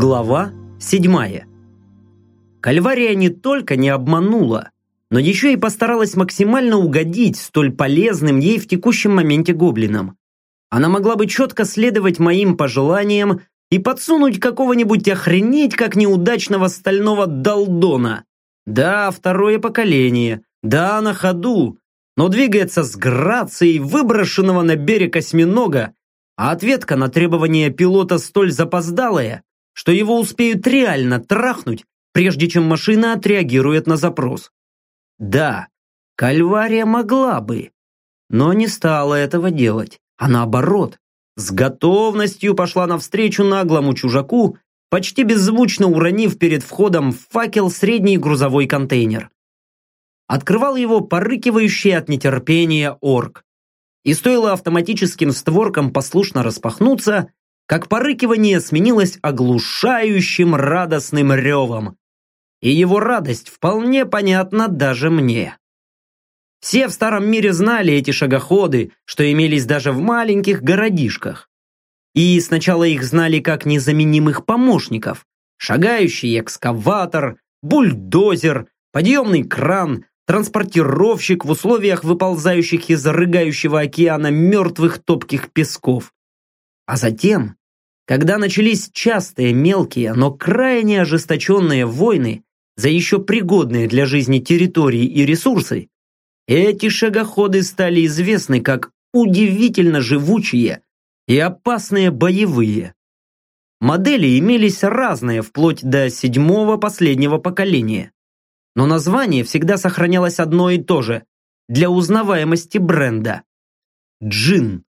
Глава 7. Кальвария не только не обманула, но еще и постаралась максимально угодить столь полезным ей в текущем моменте гоблинам. Она могла бы четко следовать моим пожеланиям и подсунуть какого-нибудь охренеть как неудачного стального долдона. Да, второе поколение, да, на ходу, но двигается с грацией выброшенного на берег осьминога, а ответка на требования пилота столь запоздалая, что его успеют реально трахнуть, прежде чем машина отреагирует на запрос. Да, Кальвария могла бы, но не стала этого делать, а наоборот, с готовностью пошла навстречу наглому чужаку, почти беззвучно уронив перед входом в факел средний грузовой контейнер. Открывал его порыкивающий от нетерпения орк. И стоило автоматическим створкам послушно распахнуться, как порыкивание сменилось оглушающим радостным ревом. И его радость вполне понятна даже мне. Все в старом мире знали эти шагоходы, что имелись даже в маленьких городишках. И сначала их знали как незаменимых помощников. Шагающий экскаватор, бульдозер, подъемный кран, транспортировщик в условиях выползающих из рыгающего океана мертвых топких песков. А затем когда начались частые, мелкие, но крайне ожесточенные войны за еще пригодные для жизни территории и ресурсы, эти шагоходы стали известны как удивительно живучие и опасные боевые. Модели имелись разные вплоть до седьмого последнего поколения. Но название всегда сохранялось одно и то же для узнаваемости бренда. Джин.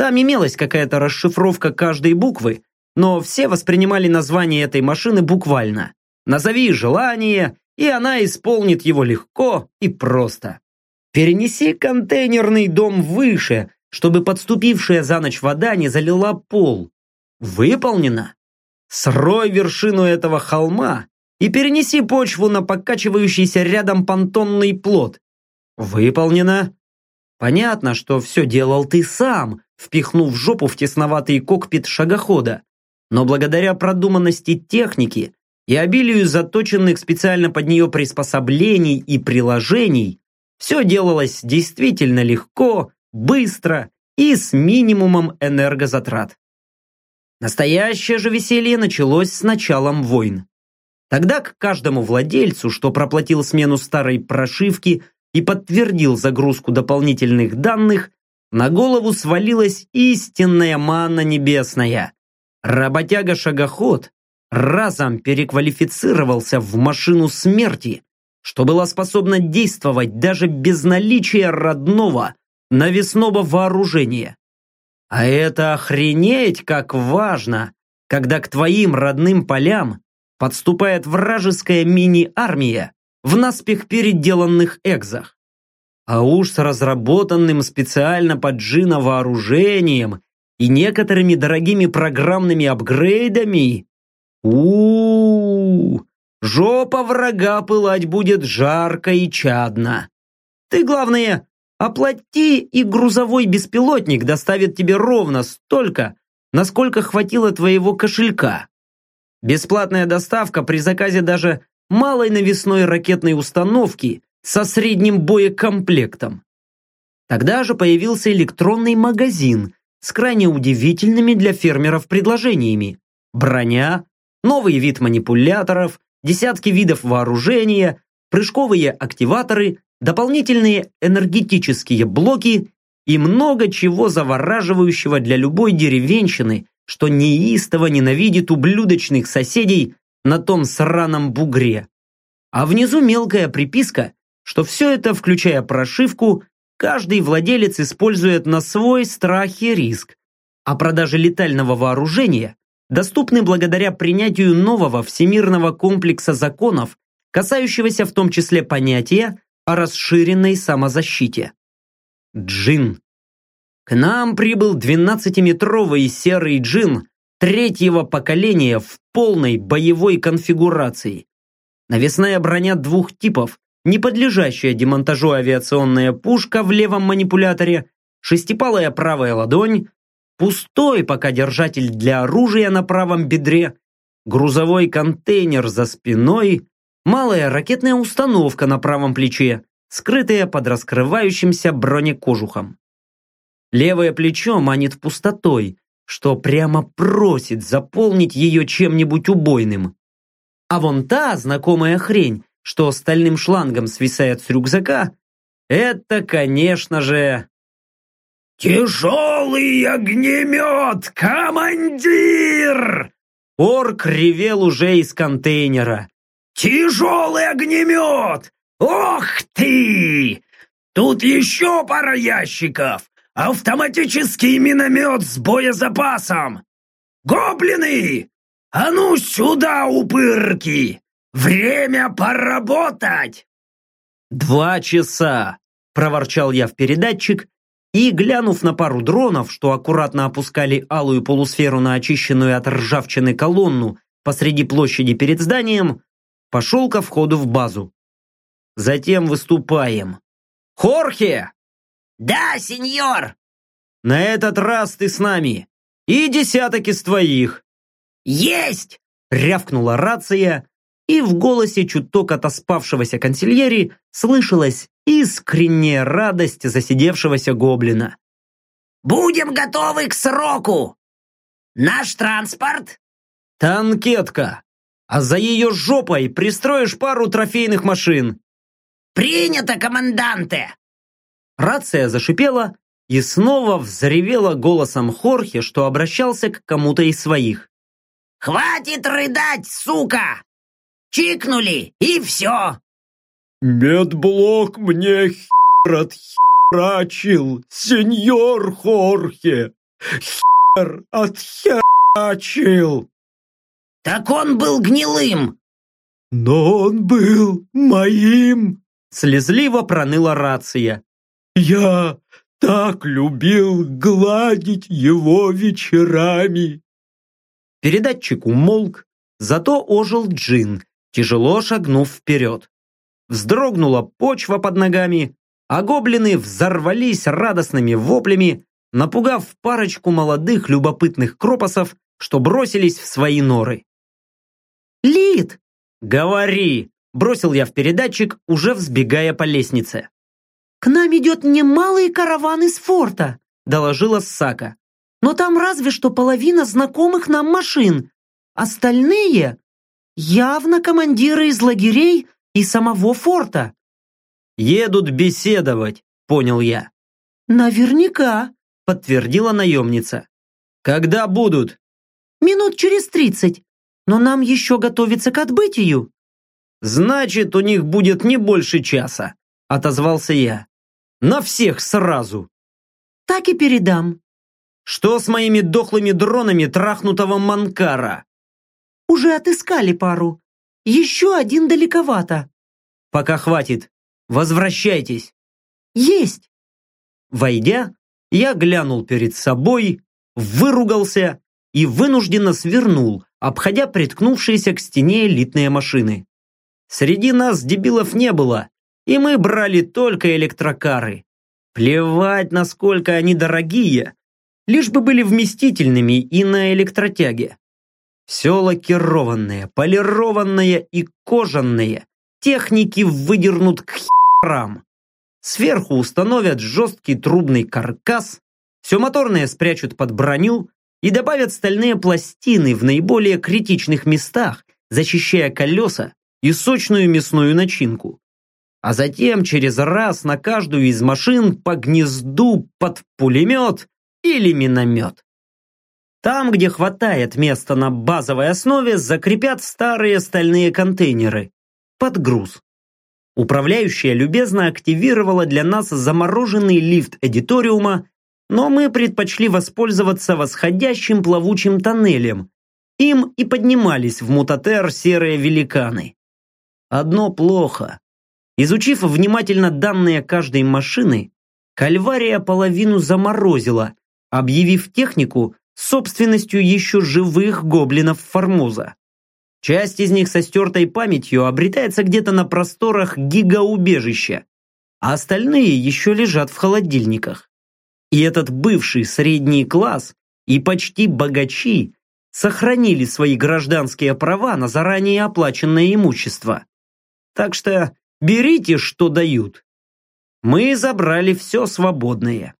Там имелась какая-то расшифровка каждой буквы, но все воспринимали название этой машины буквально. Назови желание, и она исполнит его легко и просто. Перенеси контейнерный дом выше, чтобы подступившая за ночь вода не залила пол. Выполнено. Срой вершину этого холма и перенеси почву на покачивающийся рядом понтонный плот. Выполнено. Понятно, что все делал ты сам, впихнув жопу в тесноватый кокпит шагохода, но благодаря продуманности техники и обилию заточенных специально под нее приспособлений и приложений, все делалось действительно легко, быстро и с минимумом энергозатрат. Настоящее же веселье началось с началом войн. Тогда к каждому владельцу, что проплатил смену старой прошивки и подтвердил загрузку дополнительных данных, на голову свалилась истинная манна небесная. Работяга-шагоход разом переквалифицировался в машину смерти, что была способна действовать даже без наличия родного навесного вооружения. А это охренеть как важно, когда к твоим родным полям подступает вражеская мини-армия в наспех переделанных экзах. А уж с разработанным специально под джина вооружением и некоторыми дорогими программными апгрейдами. у у, -у Жопа врага пылать будет жарко и чадно. Ты, главное, оплати, и грузовой беспилотник доставит тебе ровно столько, насколько хватило твоего кошелька. Бесплатная доставка при заказе даже малой навесной ракетной установки со средним боекомплектом. Тогда же появился электронный магазин с крайне удивительными для фермеров предложениями. Броня, новый вид манипуляторов, десятки видов вооружения, прыжковые активаторы, дополнительные энергетические блоки и много чего завораживающего для любой деревенщины, что неистово ненавидит ублюдочных соседей на том сраном бугре. А внизу мелкая приписка, что все это, включая прошивку, каждый владелец использует на свой страх и риск, а продажи летального вооружения доступны благодаря принятию нового всемирного комплекса законов, касающегося в том числе понятия о расширенной самозащите. Джин. К нам прибыл 12-метровый серый джин третьего поколения в полной боевой конфигурации. Навесная броня двух типов, не подлежащая демонтажу авиационная пушка в левом манипуляторе, шестипалая правая ладонь, пустой пока держатель для оружия на правом бедре грузовой контейнер за спиной, малая ракетная установка на правом плече, скрытая под раскрывающимся бронекожухом. Левое плечо манит пустотой, что прямо просит заполнить ее чем-нибудь убойным. А вон та знакомая хрень, что стальным шлангом свисает с рюкзака, это, конечно же... «Тяжелый огнемет, командир!» Орк ревел уже из контейнера. «Тяжелый огнемет! Ох ты! Тут еще пара ящиков! Автоматический миномет с боезапасом! Гоблины! А ну сюда, упырки! Время поработать!» «Два часа!» – проворчал я в передатчик и, глянув на пару дронов, что аккуратно опускали алую полусферу на очищенную от ржавчины колонну посреди площади перед зданием, пошел ко входу в базу. Затем выступаем. «Хорхе!» «Да, сеньор!» «На этот раз ты с нами. И десяток из твоих». «Есть!» — рявкнула рация, и в голосе чуток отоспавшегося консильери слышалась искренняя радость засидевшегося гоблина. «Будем готовы к сроку! Наш транспорт?» «Танкетка! А за ее жопой пристроишь пару трофейных машин!» «Принято, команданте!» Рация зашипела и снова взревела голосом Хорхе, что обращался к кому-то из своих. «Хватит рыдать, сука! Чикнули, и все!» «Медблок мне хер отхерачил, сеньор Хорхе! Хер отхерачил!» «Так он был гнилым!» «Но он был моим!» Слезливо проныла рация. «Я так любил гладить его вечерами!» Передатчик умолк, зато ожил Джин, тяжело шагнув вперед. Вздрогнула почва под ногами, а гоблины взорвались радостными воплями, напугав парочку молодых любопытных кропосов, что бросились в свои норы. «Лид!» «Говори!» – бросил я в передатчик, уже взбегая по лестнице. «К нам идет немалый караван из форта», – доложила Сака. «Но там разве что половина знакомых нам машин. Остальные явно командиры из лагерей и самого форта». «Едут беседовать», – понял я. «Наверняка», – подтвердила наемница. «Когда будут?» «Минут через тридцать. Но нам еще готовиться к отбытию». «Значит, у них будет не больше часа», – отозвался я. «На всех сразу». «Так и передам». «Что с моими дохлыми дронами трахнутого Манкара?» «Уже отыскали пару. Еще один далековато». «Пока хватит. Возвращайтесь». «Есть». Войдя, я глянул перед собой, выругался и вынужденно свернул, обходя приткнувшиеся к стене элитные машины. Среди нас дебилов не было, и мы брали только электрокары. Плевать, насколько они дорогие, лишь бы были вместительными и на электротяге. Все лакированное, полированное и кожаное. Техники выдернут к херам. Сверху установят жесткий трубный каркас, все моторное спрячут под броню и добавят стальные пластины в наиболее критичных местах, защищая колеса и сочную мясную начинку. А затем через раз на каждую из машин по гнезду под пулемет или миномет. Там, где хватает места на базовой основе, закрепят старые стальные контейнеры. Под груз. Управляющая любезно активировала для нас замороженный лифт эдиториума, но мы предпочли воспользоваться восходящим плавучим тоннелем. Им и поднимались в мутатер серые великаны. Одно плохо. Изучив внимательно данные каждой машины, Кальвария половину заморозила, объявив технику собственностью еще живых гоблинов Формоза. Часть из них со стертой памятью обретается где-то на просторах гигаубежища, а остальные еще лежат в холодильниках. И этот бывший средний класс и почти богачи сохранили свои гражданские права на заранее оплаченное имущество. Так что берите, что дают. Мы забрали все свободное.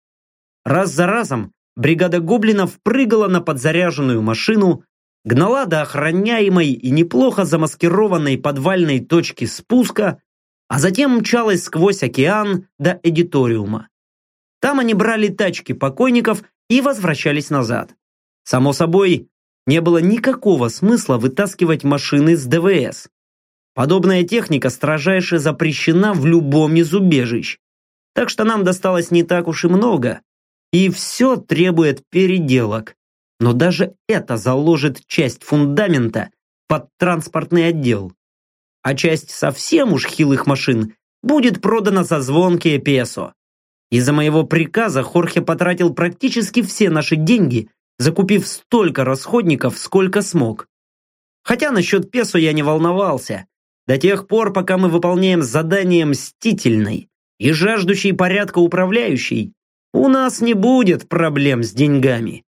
Раз за разом бригада гоблинов прыгала на подзаряженную машину, гнала до охраняемой и неплохо замаскированной подвальной точки спуска, а затем мчалась сквозь океан до эдиториума. Там они брали тачки покойников и возвращались назад. Само собой, не было никакого смысла вытаскивать машины с ДВС. Подобная техника строжайше запрещена в любом из убежищ. Так что нам досталось не так уж и много. И все требует переделок. Но даже это заложит часть фундамента под транспортный отдел. А часть совсем уж хилых машин будет продана за звонкие песо. Из-за моего приказа Хорхе потратил практически все наши деньги, закупив столько расходников, сколько смог. Хотя насчет песо я не волновался. До тех пор, пока мы выполняем задание мстительной и жаждущей порядка управляющей, у нас не будет проблем с деньгами.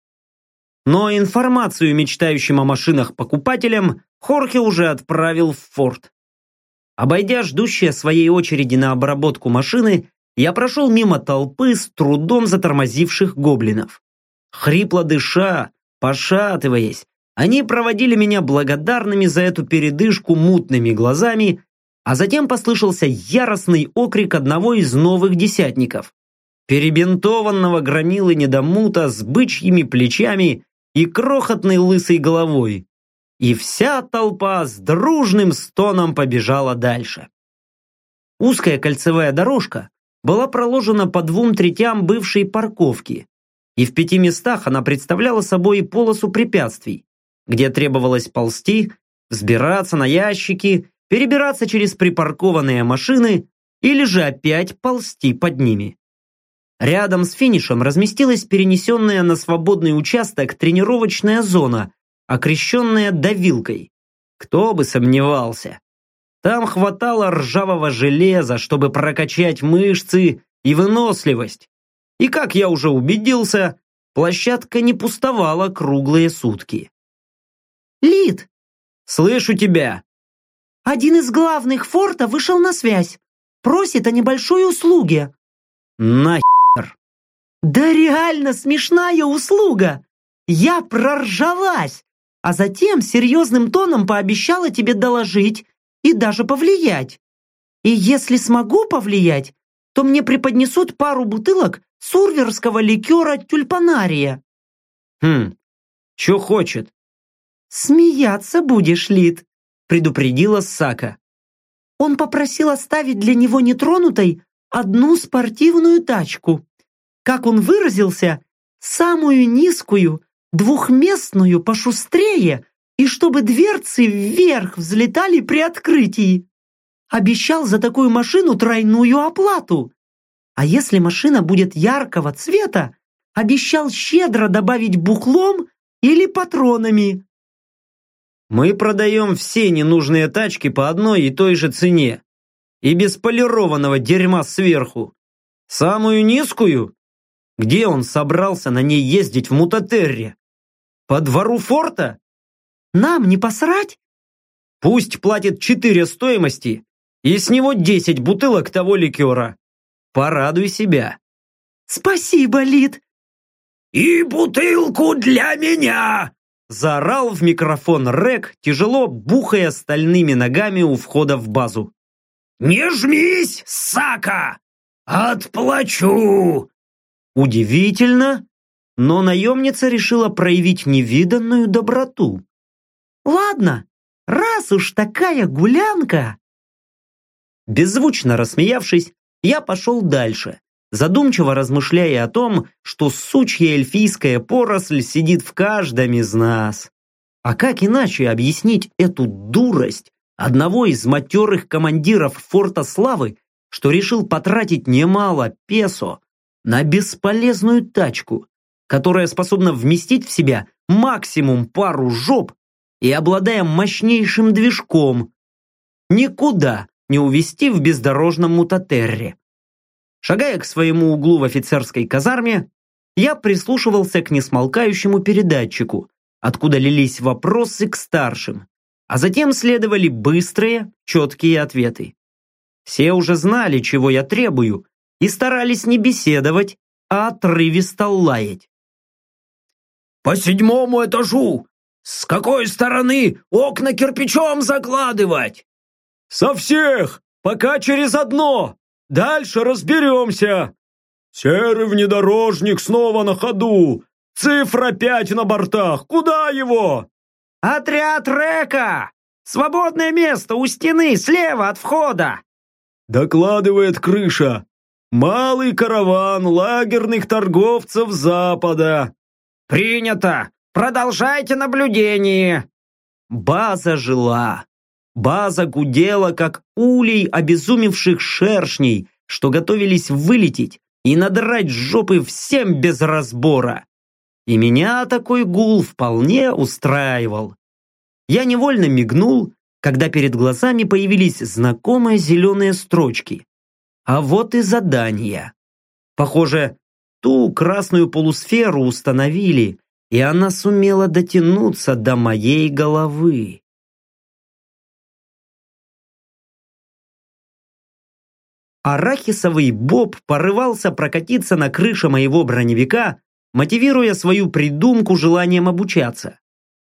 Но информацию мечтающим о машинах покупателям Хорхе уже отправил в форт. Обойдя ждущие своей очереди на обработку машины, я прошел мимо толпы с трудом затормозивших гоблинов. Хрипло дыша, пошатываясь, они проводили меня благодарными за эту передышку мутными глазами, а затем послышался яростный окрик одного из новых десятников. Перебинтованного громилы недомута с бычьими плечами и крохотной лысой головой. И вся толпа с дружным стоном побежала дальше. Узкая кольцевая дорожка была проложена по двум третям бывшей парковки, и в пяти местах она представляла собой полосу препятствий, где требовалось ползти, взбираться на ящики, перебираться через припаркованные машины или же опять ползти под ними. Рядом с финишем разместилась перенесенная на свободный участок тренировочная зона, окрещенная давилкой. Кто бы сомневался. Там хватало ржавого железа, чтобы прокачать мышцы и выносливость. И как я уже убедился, площадка не пустовала круглые сутки. «Лид!» «Слышу тебя!» «Один из главных форта вышел на связь. Просит о небольшой услуге». «Нахер!» «Да реально смешная услуга! Я проржалась, а затем серьезным тоном пообещала тебе доложить, и даже повлиять. И если смогу повлиять, то мне преподнесут пару бутылок сурверского ликера тюльпанария. Хм, что хочет? Смеяться будешь, Лид, предупредила Сака. Он попросил оставить для него нетронутой одну спортивную тачку. Как он выразился, самую низкую, двухместную, пошустрее, и чтобы дверцы вверх взлетали при открытии. Обещал за такую машину тройную оплату. А если машина будет яркого цвета, обещал щедро добавить бухлом или патронами. Мы продаем все ненужные тачки по одной и той же цене. И без полированного дерьма сверху. Самую низкую? Где он собрался на ней ездить в Мутатерре? По двору форта? Нам не посрать? Пусть платит четыре стоимости, и с него десять бутылок того ликера. Порадуй себя. Спасибо, Лид. И бутылку для меня! Заорал в микрофон Рек, тяжело бухая стальными ногами у входа в базу. «Не жмись, Сака! Отплачу!» Удивительно, но наемница решила проявить невиданную доброту. Ладно, раз уж такая гулянка. Беззвучно рассмеявшись, я пошел дальше, задумчиво размышляя о том, что сучья эльфийская поросль сидит в каждом из нас. А как иначе объяснить эту дурость одного из матерых командиров форта Славы, что решил потратить немало песо на бесполезную тачку, которая способна вместить в себя максимум пару жоп и обладая мощнейшим движком. Никуда не увести в бездорожном мутатерре. Шагая к своему углу в офицерской казарме, я прислушивался к несмолкающему передатчику, откуда лились вопросы к старшим, а затем следовали быстрые, четкие ответы. Все уже знали, чего я требую, и старались не беседовать, а отрывисто лаять. «По седьмому этажу! С какой стороны окна кирпичом закладывать?» «Со всех! Пока через одно! Дальше разберемся!» «Серый внедорожник снова на ходу! Цифра пять на бортах! Куда его?» «Отряд Река! Свободное место у стены, слева от входа!» Докладывает крыша. «Малый караван лагерных торговцев Запада!» «Принято! Продолжайте наблюдение!» База жила. База гудела, как улей обезумевших шершней, что готовились вылететь и надрать жопы всем без разбора. И меня такой гул вполне устраивал. Я невольно мигнул, когда перед глазами появились знакомые зеленые строчки. А вот и задание. Похоже, ту красную полусферу установили, и она сумела дотянуться до моей головы. Арахисовый боб порывался прокатиться на крыше моего броневика, мотивируя свою придумку желанием обучаться.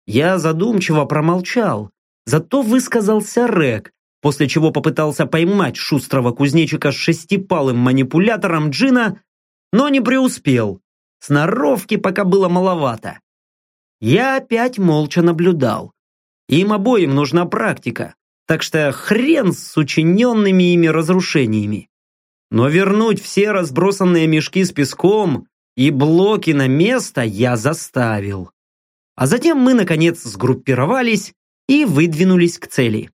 Я задумчиво промолчал, зато высказался Рек, после чего попытался поймать шустрого кузнечика с шестипалым манипулятором джина, но не преуспел. Сноровки пока было маловато. Я опять молча наблюдал. Им обоим нужна практика, так что хрен с учиненными ими разрушениями. Но вернуть все разбросанные мешки с песком и блоки на место я заставил. А затем мы, наконец, сгруппировались и выдвинулись к цели.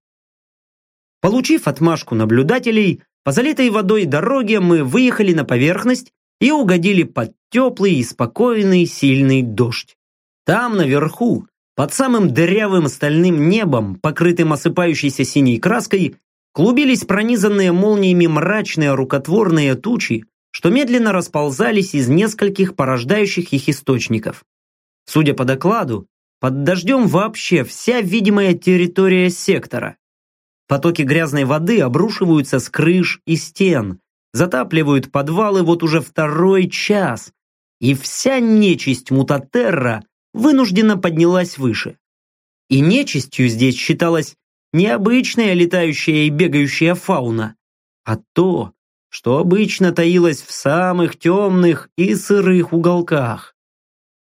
Получив отмашку наблюдателей, по залитой водой дороге мы выехали на поверхность и угодили под теплый и спокойный сильный дождь. Там, наверху, под самым дырявым стальным небом, покрытым осыпающейся синей краской, клубились пронизанные молниями мрачные рукотворные тучи, что медленно расползались из нескольких порождающих их источников. Судя по докладу, под дождем вообще вся видимая территория сектора. Потоки грязной воды обрушиваются с крыш и стен, затапливают подвалы вот уже второй час, и вся нечисть мутатерра вынужденно поднялась выше. И нечистью здесь считалась не обычная летающая и бегающая фауна, а то, что обычно таилось в самых темных и сырых уголках.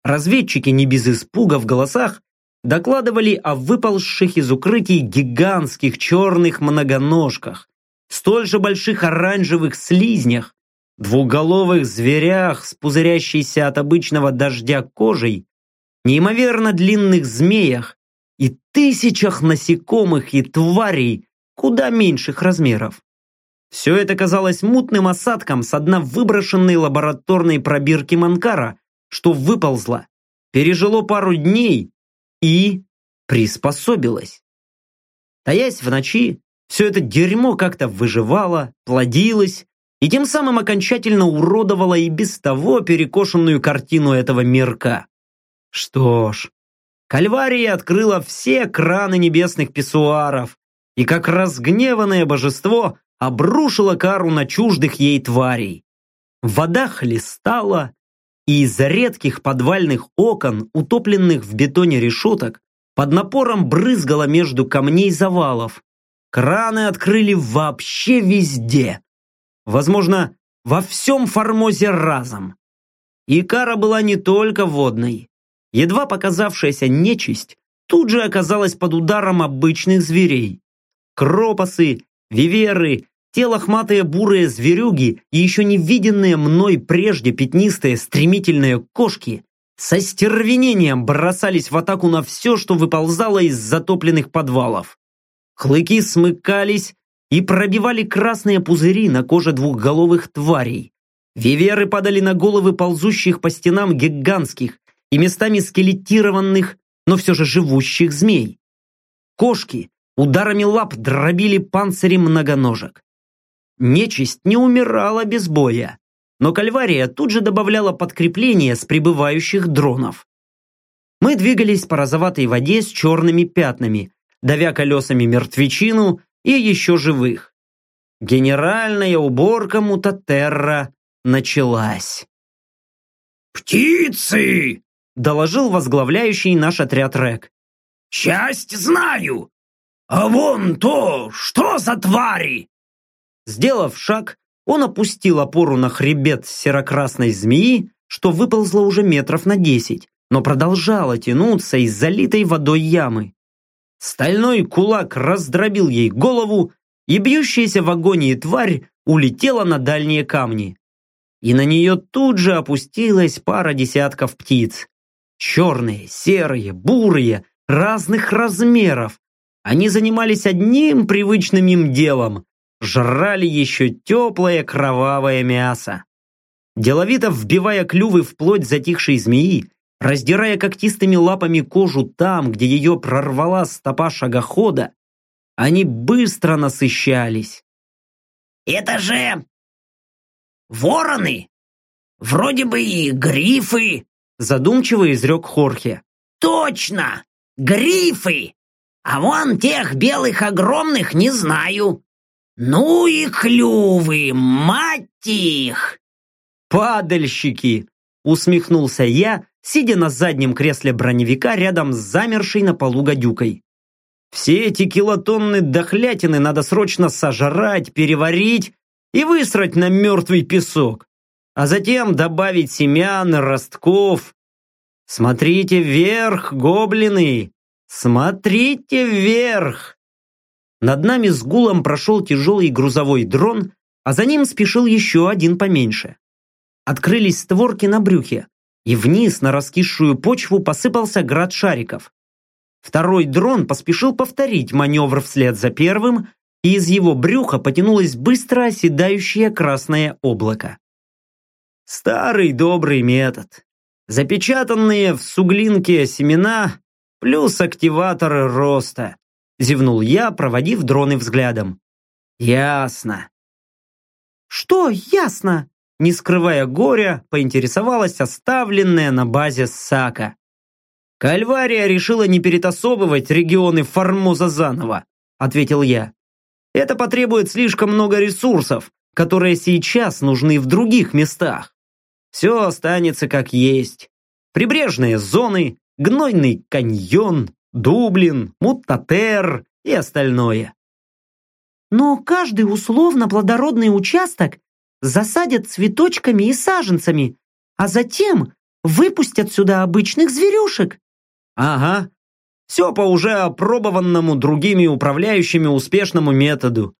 Разведчики не без испуга в голосах докладывали о выползших из укрытий гигантских черных многоножках, столь же больших оранжевых слизнях, двуголовых зверях с пузырящейся от обычного дождя кожей неимоверно длинных змеях и тысячах насекомых и тварей куда меньших размеров. Все это казалось мутным осадком с дна выброшенной лабораторной пробирки Манкара, что выползло, пережило пару дней и приспособилось. Таясь в ночи, все это дерьмо как-то выживало, плодилось и тем самым окончательно уродовало и без того перекошенную картину этого мирка. Что ж, Кальвария открыла все краны небесных писсуаров и как разгневанное божество обрушила кару на чуждых ей тварей. Вода хлестала, и из редких подвальных окон, утопленных в бетоне решеток, под напором брызгала между камней завалов. Краны открыли вообще везде. Возможно, во всем Формозе разом. И кара была не только водной едва показавшаяся нечисть тут же оказалась под ударом обычных зверей. Кропосы, виверы, те лохматые бурые зверюги и еще не виденные мной прежде пятнистые стремительные кошки со стервенением бросались в атаку на все, что выползало из затопленных подвалов. Клыки смыкались и пробивали красные пузыри на коже двухголовых тварей. Виверы падали на головы ползущих по стенам гигантских, и местами скелетированных, но все же живущих змей. Кошки ударами лап дробили панцири многоножек. Нечисть не умирала без боя, но Кальвария тут же добавляла подкрепление с прибывающих дронов. Мы двигались по розоватой воде с черными пятнами, давя колесами мертвечину и еще живых. Генеральная уборка Мутатерра началась. «Птицы!» – доложил возглавляющий наш отряд Рек. «Часть знаю! А вон то, что за твари?» Сделав шаг, он опустил опору на хребет серокрасной змеи, что выползло уже метров на десять, но продолжало тянуться из залитой водой ямы. Стальной кулак раздробил ей голову, и бьющаяся в агонии тварь улетела на дальние камни. И на нее тут же опустилась пара десятков птиц. Черные, серые, бурые, разных размеров. Они занимались одним привычным им делом – жрали еще теплое кровавое мясо. Деловито вбивая клювы в плоть затихшей змеи, раздирая когтистыми лапами кожу там, где ее прорвала стопа шагохода, они быстро насыщались. «Это же... вороны! Вроде бы и грифы!» Задумчиво изрек Хорхе. «Точно! Грифы! А вон тех белых огромных не знаю. Ну и клювы, мать их!» «Падальщики!» усмехнулся я, сидя на заднем кресле броневика рядом с замершей на полу гадюкой. Все эти килотонны дохлятины надо срочно сожрать, переварить и высрать на мертвый песок, а затем добавить семян, ростков. Смотрите вверх, гоблины! Смотрите вверх! Над нами с гулом прошел тяжелый грузовой дрон, а за ним спешил еще один поменьше. Открылись створки на брюхе, и вниз на раскисшую почву посыпался град шариков. Второй дрон поспешил повторить маневр вслед за первым, и из его брюха потянулось быстро оседающее красное облако. Старый добрый метод. Запечатанные в суглинке семена плюс активаторы роста, зевнул я, проводив дроны взглядом. Ясно. Что ясно? Не скрывая горя, поинтересовалась оставленная на базе Сака. «Кальвария решила не перетасовывать регионы Формоза заново», ответил я. «Это потребует слишком много ресурсов, которые сейчас нужны в других местах. Все останется как есть. Прибрежные зоны, гнойный каньон, Дублин, Муттатер и остальное. Но каждый условно плодородный участок засадят цветочками и саженцами, а затем выпустят сюда обычных зверюшек. Ага. Все по уже опробованному другими управляющими успешному методу.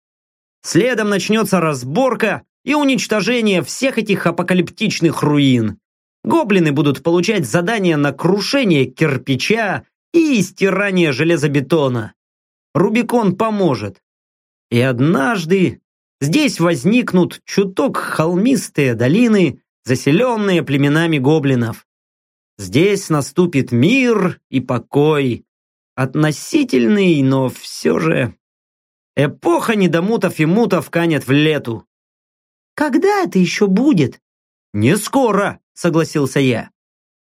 Следом начнется разборка и уничтожение всех этих апокалиптичных руин. Гоблины будут получать задания на крушение кирпича и стирание железобетона. Рубикон поможет. И однажды здесь возникнут чуток холмистые долины, заселенные племенами гоблинов. Здесь наступит мир и покой. Относительный, но все же... Эпоха недомутов и мутов канет в лету. Когда это еще будет? Не скоро, согласился я.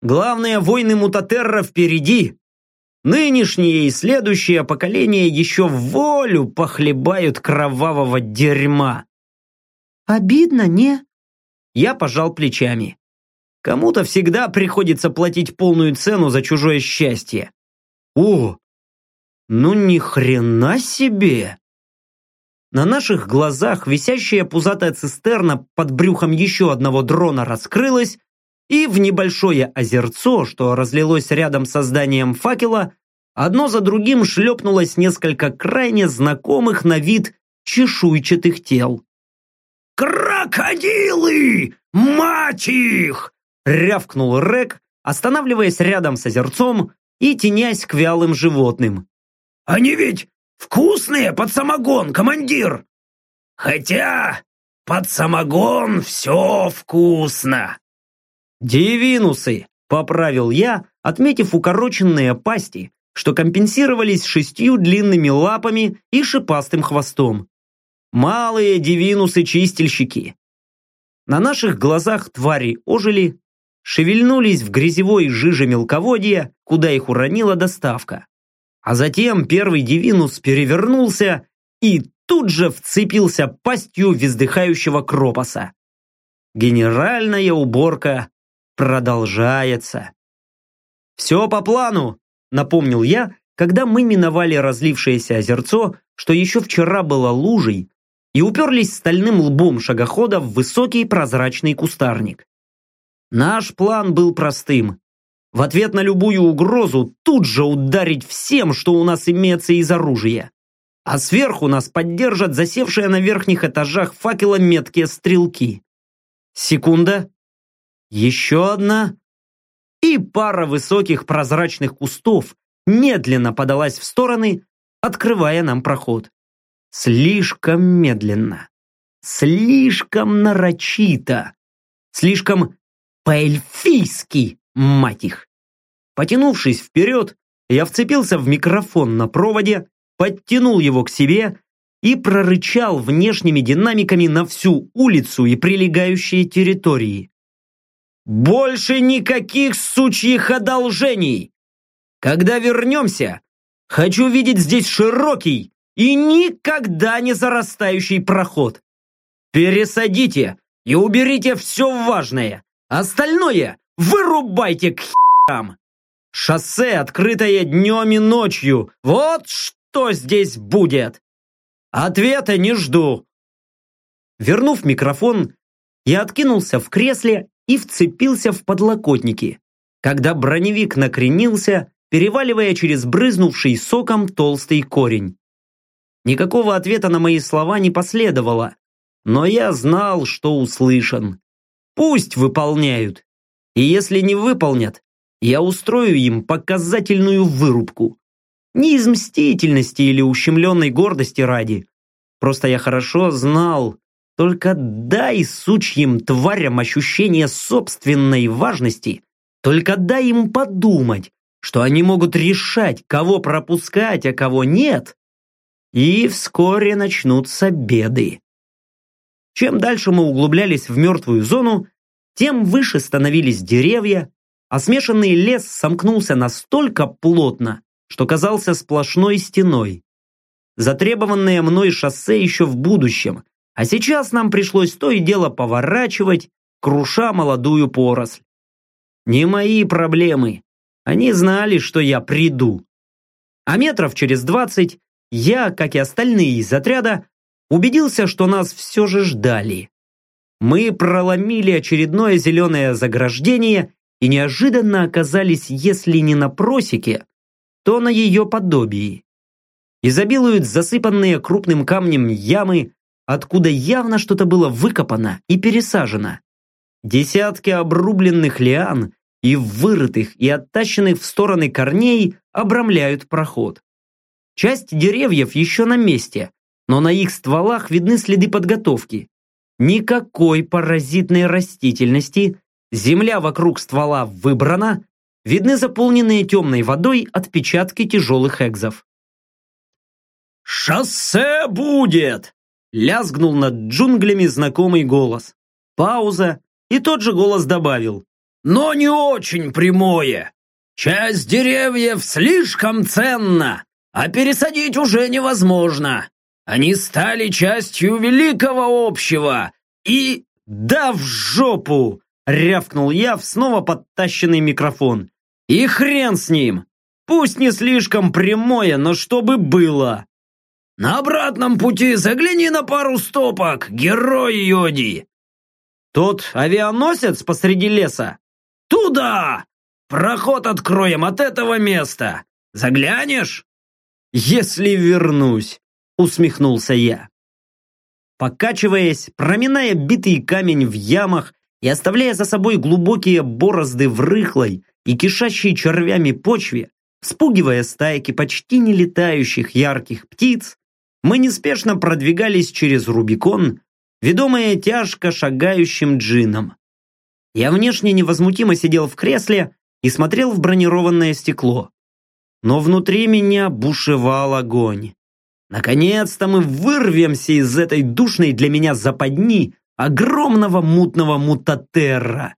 Главные войны мутатерра впереди. Нынешние и следующие поколения еще в волю похлебают кровавого дерьма. Обидно, не? Я пожал плечами. Кому-то всегда приходится платить полную цену за чужое счастье. О, ну ни хрена себе! На наших глазах висящая пузатая цистерна под брюхом еще одного дрона раскрылась, и в небольшое озерцо, что разлилось рядом со зданием факела, одно за другим шлепнулось несколько крайне знакомых на вид чешуйчатых тел. «Крокодилы! Мать их!» рявкнул Рек, останавливаясь рядом с озерцом и тенясь к вялым животным. «Они ведь вкусные под самогон, командир! Хотя под самогон все вкусно!» «Дивинусы!» — поправил я, отметив укороченные пасти, что компенсировались шестью длинными лапами и шипастым хвостом. Малые дивинусы-чистильщики. На наших глазах твари ожили, шевельнулись в грязевой жиже мелководья, куда их уронила доставка. А затем первый Дивинус перевернулся и тут же вцепился пастью вездыхающего кропоса. Генеральная уборка продолжается. «Все по плану», — напомнил я, когда мы миновали разлившееся озерцо, что еще вчера было лужей, и уперлись стальным лбом шагохода в высокий прозрачный кустарник. Наш план был простым. В ответ на любую угрозу тут же ударить всем, что у нас имеется из оружия. А сверху нас поддержат засевшие на верхних этажах факела меткие стрелки. Секунда. Еще одна. И пара высоких прозрачных кустов медленно подалась в стороны, открывая нам проход. Слишком медленно. Слишком нарочито. Слишком по-эльфийски, мать их. Потянувшись вперед, я вцепился в микрофон на проводе, подтянул его к себе и прорычал внешними динамиками на всю улицу и прилегающие территории. «Больше никаких сучьих одолжений! Когда вернемся, хочу видеть здесь широкий и никогда не зарастающий проход. Пересадите и уберите все важное, остальное вырубайте к херам!» Шоссе, открытое днем и ночью. Вот что здесь будет. Ответа не жду. Вернув микрофон, я откинулся в кресле и вцепился в подлокотники, когда броневик накренился, переваливая через брызнувший соком толстый корень. Никакого ответа на мои слова не последовало, но я знал, что услышан. Пусть выполняют. И если не выполнят, я устрою им показательную вырубку. Не из мстительности или ущемленной гордости ради. Просто я хорошо знал, только дай сучьим тварям ощущение собственной важности, только дай им подумать, что они могут решать, кого пропускать, а кого нет, и вскоре начнутся беды. Чем дальше мы углублялись в мертвую зону, тем выше становились деревья, а смешанный лес сомкнулся настолько плотно, что казался сплошной стеной. Затребованное мной шоссе еще в будущем, а сейчас нам пришлось то и дело поворачивать, круша молодую поросль. Не мои проблемы. Они знали, что я приду. А метров через двадцать я, как и остальные из отряда, убедился, что нас все же ждали. Мы проломили очередное зеленое заграждение и неожиданно оказались, если не на просеке, то на ее подобии. Изобилуют засыпанные крупным камнем ямы, откуда явно что-то было выкопано и пересажено. Десятки обрубленных лиан и вырытых и оттащенных в стороны корней обрамляют проход. Часть деревьев еще на месте, но на их стволах видны следы подготовки. Никакой паразитной растительности, земля вокруг ствола выбрана, видны заполненные темной водой отпечатки тяжелых экзов. «Шоссе будет!» Лязгнул над джунглями знакомый голос. Пауза, и тот же голос добавил. «Но не очень прямое. Часть деревьев слишком ценна, а пересадить уже невозможно. Они стали частью великого общего и...» «Да в жопу!» — рявкнул я в снова подтащенный микрофон. «И хрен с ним! Пусть не слишком прямое, но чтобы было!» «На обратном пути загляни на пару стопок, герой Йоди!» «Тот авианосец посреди леса?» «Туда! Проход откроем от этого места! Заглянешь?» «Если вернусь!» — усмехнулся я. Покачиваясь, проминая битый камень в ямах и оставляя за собой глубокие борозды в рыхлой и кишащей червями почве, спугивая стайки почти не летающих ярких птиц, мы неспешно продвигались через Рубикон, ведомые тяжко шагающим джином. Я внешне невозмутимо сидел в кресле и смотрел в бронированное стекло. Но внутри меня бушевал огонь. Наконец-то мы вырвемся из этой душной для меня западни огромного мутного мутатерра.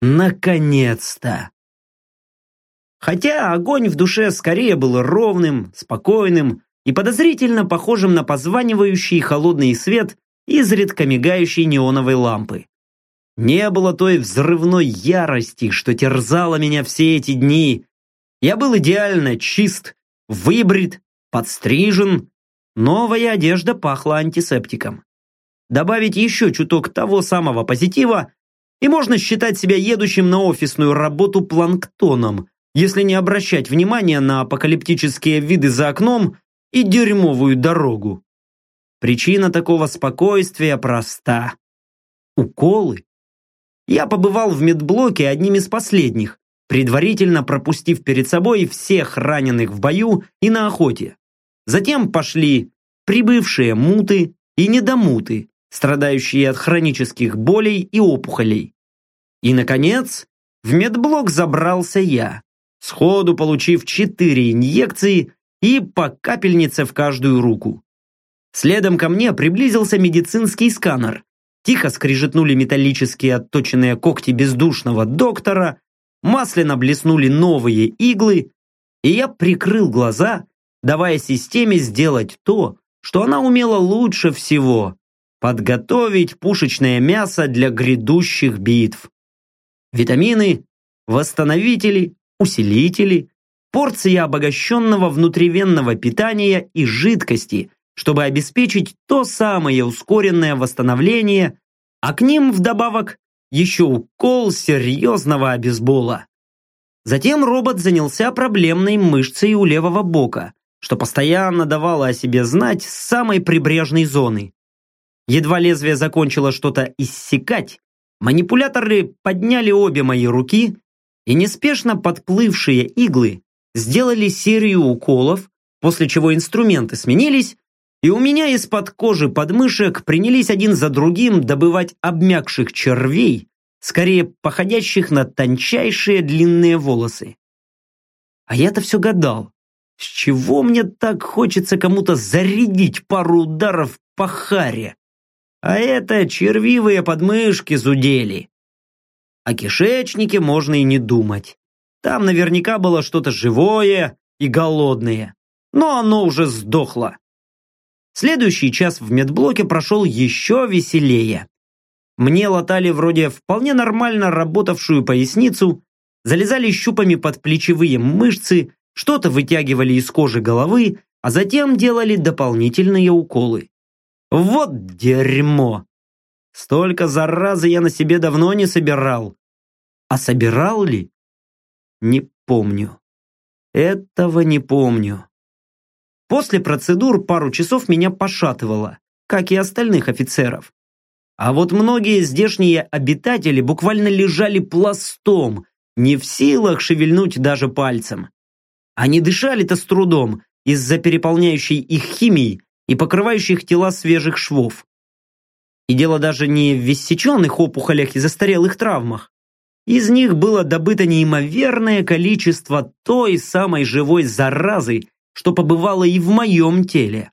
Наконец-то! Хотя огонь в душе скорее был ровным, спокойным и подозрительно похожим на позванивающий холодный свет изредка мигающей неоновой лампы. Не было той взрывной ярости, что терзала меня все эти дни. Я был идеально чист, выбрит, подстрижен. Новая одежда пахла антисептиком. Добавить еще чуток того самого позитива, и можно считать себя едущим на офисную работу планктоном, если не обращать внимания на апокалиптические виды за окном и дерьмовую дорогу. Причина такого спокойствия проста. Уколы я побывал в медблоке одним из последних, предварительно пропустив перед собой всех раненых в бою и на охоте. Затем пошли прибывшие муты и недомуты, страдающие от хронических болей и опухолей. И, наконец, в медблок забрался я, сходу получив четыре инъекции и по капельнице в каждую руку. Следом ко мне приблизился медицинский сканер, Тихо скрижетнули металлические отточенные когти бездушного доктора, масляно блеснули новые иглы, и я прикрыл глаза, давая системе сделать то, что она умела лучше всего – подготовить пушечное мясо для грядущих битв. Витамины, восстановители, усилители, порции обогащенного внутривенного питания и жидкости, чтобы обеспечить то самое ускоренное восстановление, а к ним вдобавок еще укол серьезного обезбола. Затем робот занялся проблемной мышцей у левого бока, что постоянно давало о себе знать с самой прибрежной зоны. Едва лезвие закончило что-то иссекать, манипуляторы подняли обе мои руки и неспешно подплывшие иглы сделали серию уколов, после чего инструменты сменились, и у меня из-под кожи подмышек принялись один за другим добывать обмякших червей, скорее походящих на тончайшие длинные волосы. А я-то все гадал, с чего мне так хочется кому-то зарядить пару ударов по харе? А это червивые подмышки зудели. О кишечнике можно и не думать. Там наверняка было что-то живое и голодное, но оно уже сдохло. Следующий час в медблоке прошел еще веселее. Мне латали вроде вполне нормально работавшую поясницу, залезали щупами под плечевые мышцы, что-то вытягивали из кожи головы, а затем делали дополнительные уколы. Вот дерьмо! Столько заразы я на себе давно не собирал. А собирал ли? Не помню. Этого не помню. После процедур пару часов меня пошатывало, как и остальных офицеров. А вот многие здешние обитатели буквально лежали пластом, не в силах шевельнуть даже пальцем. Они дышали-то с трудом из-за переполняющей их химии и покрывающих тела свежих швов. И дело даже не в иссеченных опухолях и застарелых травмах. Из них было добыто неимоверное количество той самой живой заразы, что побывало и в моем теле.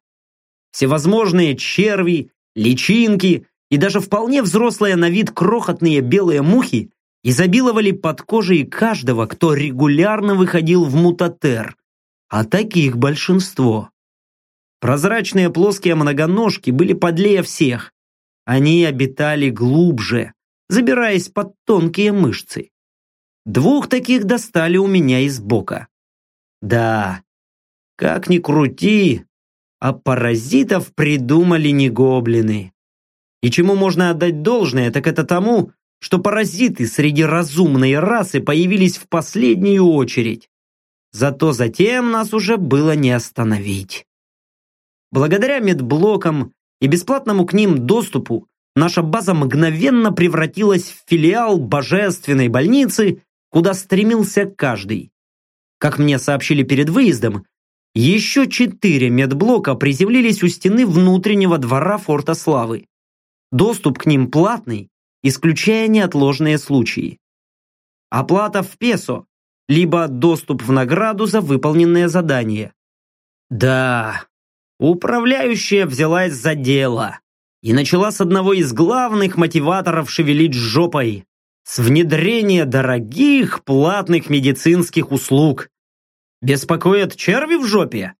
Всевозможные черви, личинки и даже вполне взрослые на вид крохотные белые мухи изобиловали под кожей каждого, кто регулярно выходил в мутатер, а таких большинство. Прозрачные плоские многоножки были подлее всех. Они обитали глубже, забираясь под тонкие мышцы. Двух таких достали у меня из бока. Да, как ни крути, а паразитов придумали не гоблины. И чему можно отдать должное, так это тому, что паразиты среди разумной расы появились в последнюю очередь. Зато затем нас уже было не остановить. Благодаря медблокам и бесплатному к ним доступу наша база мгновенно превратилась в филиал божественной больницы, куда стремился каждый. Как мне сообщили перед выездом, еще четыре медблока приземлились у стены внутреннего двора Форта Славы. Доступ к ним платный, исключая неотложные случаи. Оплата в песо, либо доступ в награду за выполненное задание. Да, управляющая взялась за дело и начала с одного из главных мотиваторов шевелить жопой. с внедрения дорогих платных медицинских услуг. Беспокоят черви в жопе?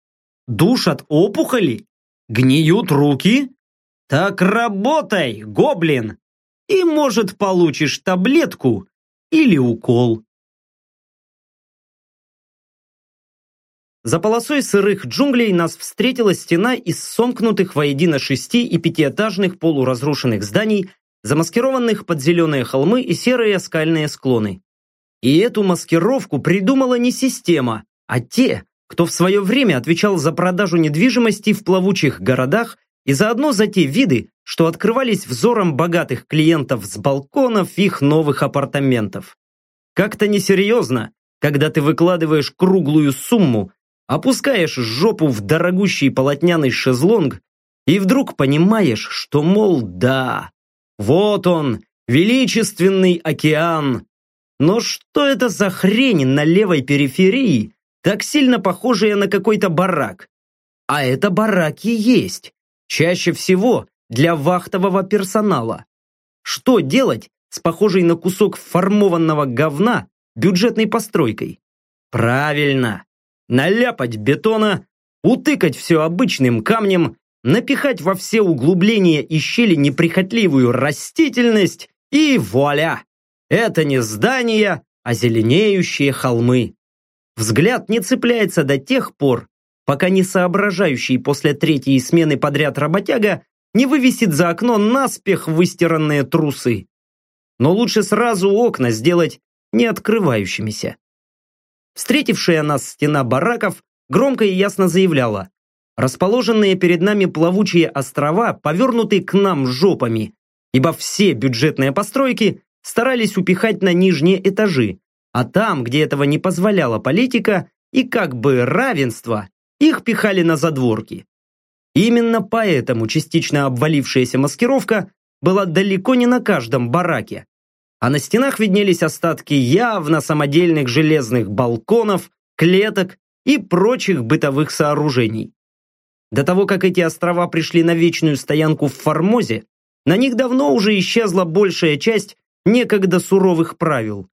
Душат опухоли? Гниют руки? Так работай, гоблин! И, может, получишь таблетку или укол. За полосой сырых джунглей нас встретила стена из сомкнутых воедино шести- и пятиэтажных полуразрушенных зданий, замаскированных под зеленые холмы и серые скальные склоны. И эту маскировку придумала не система, а те, кто в свое время отвечал за продажу недвижимости в плавучих городах и заодно за те виды, что открывались взором богатых клиентов с балконов их новых апартаментов. Как-то несерьезно, когда ты выкладываешь круглую сумму, опускаешь жопу в дорогущий полотняный шезлонг и вдруг понимаешь, что, мол, да, вот он, величественный океан. Но что это за хрень на левой периферии, так сильно похожая на какой-то барак? А это бараки есть. Чаще всего для вахтового персонала. Что делать с похожей на кусок формованного говна бюджетной постройкой? Правильно, наляпать бетона, утыкать все обычным камнем, напихать во все углубления и щели неприхотливую растительность и вуаля! Это не здания, а зеленеющие холмы. Взгляд не цепляется до тех пор, пока не соображающий после третьей смены подряд работяга не вывесит за окно наспех выстиранные трусы. Но лучше сразу окна сделать не открывающимися. Встретившая нас стена бараков громко и ясно заявляла, расположенные перед нами плавучие острова повернуты к нам жопами, ибо все бюджетные постройки старались упихать на нижние этажи, а там, где этого не позволяла политика и как бы равенство, их пихали на задворки. Именно поэтому частично обвалившаяся маскировка была далеко не на каждом бараке, а на стенах виднелись остатки явно самодельных железных балконов, клеток и прочих бытовых сооружений. До того, как эти острова пришли на вечную стоянку в Формозе, на них давно уже исчезла большая часть некогда суровых правил.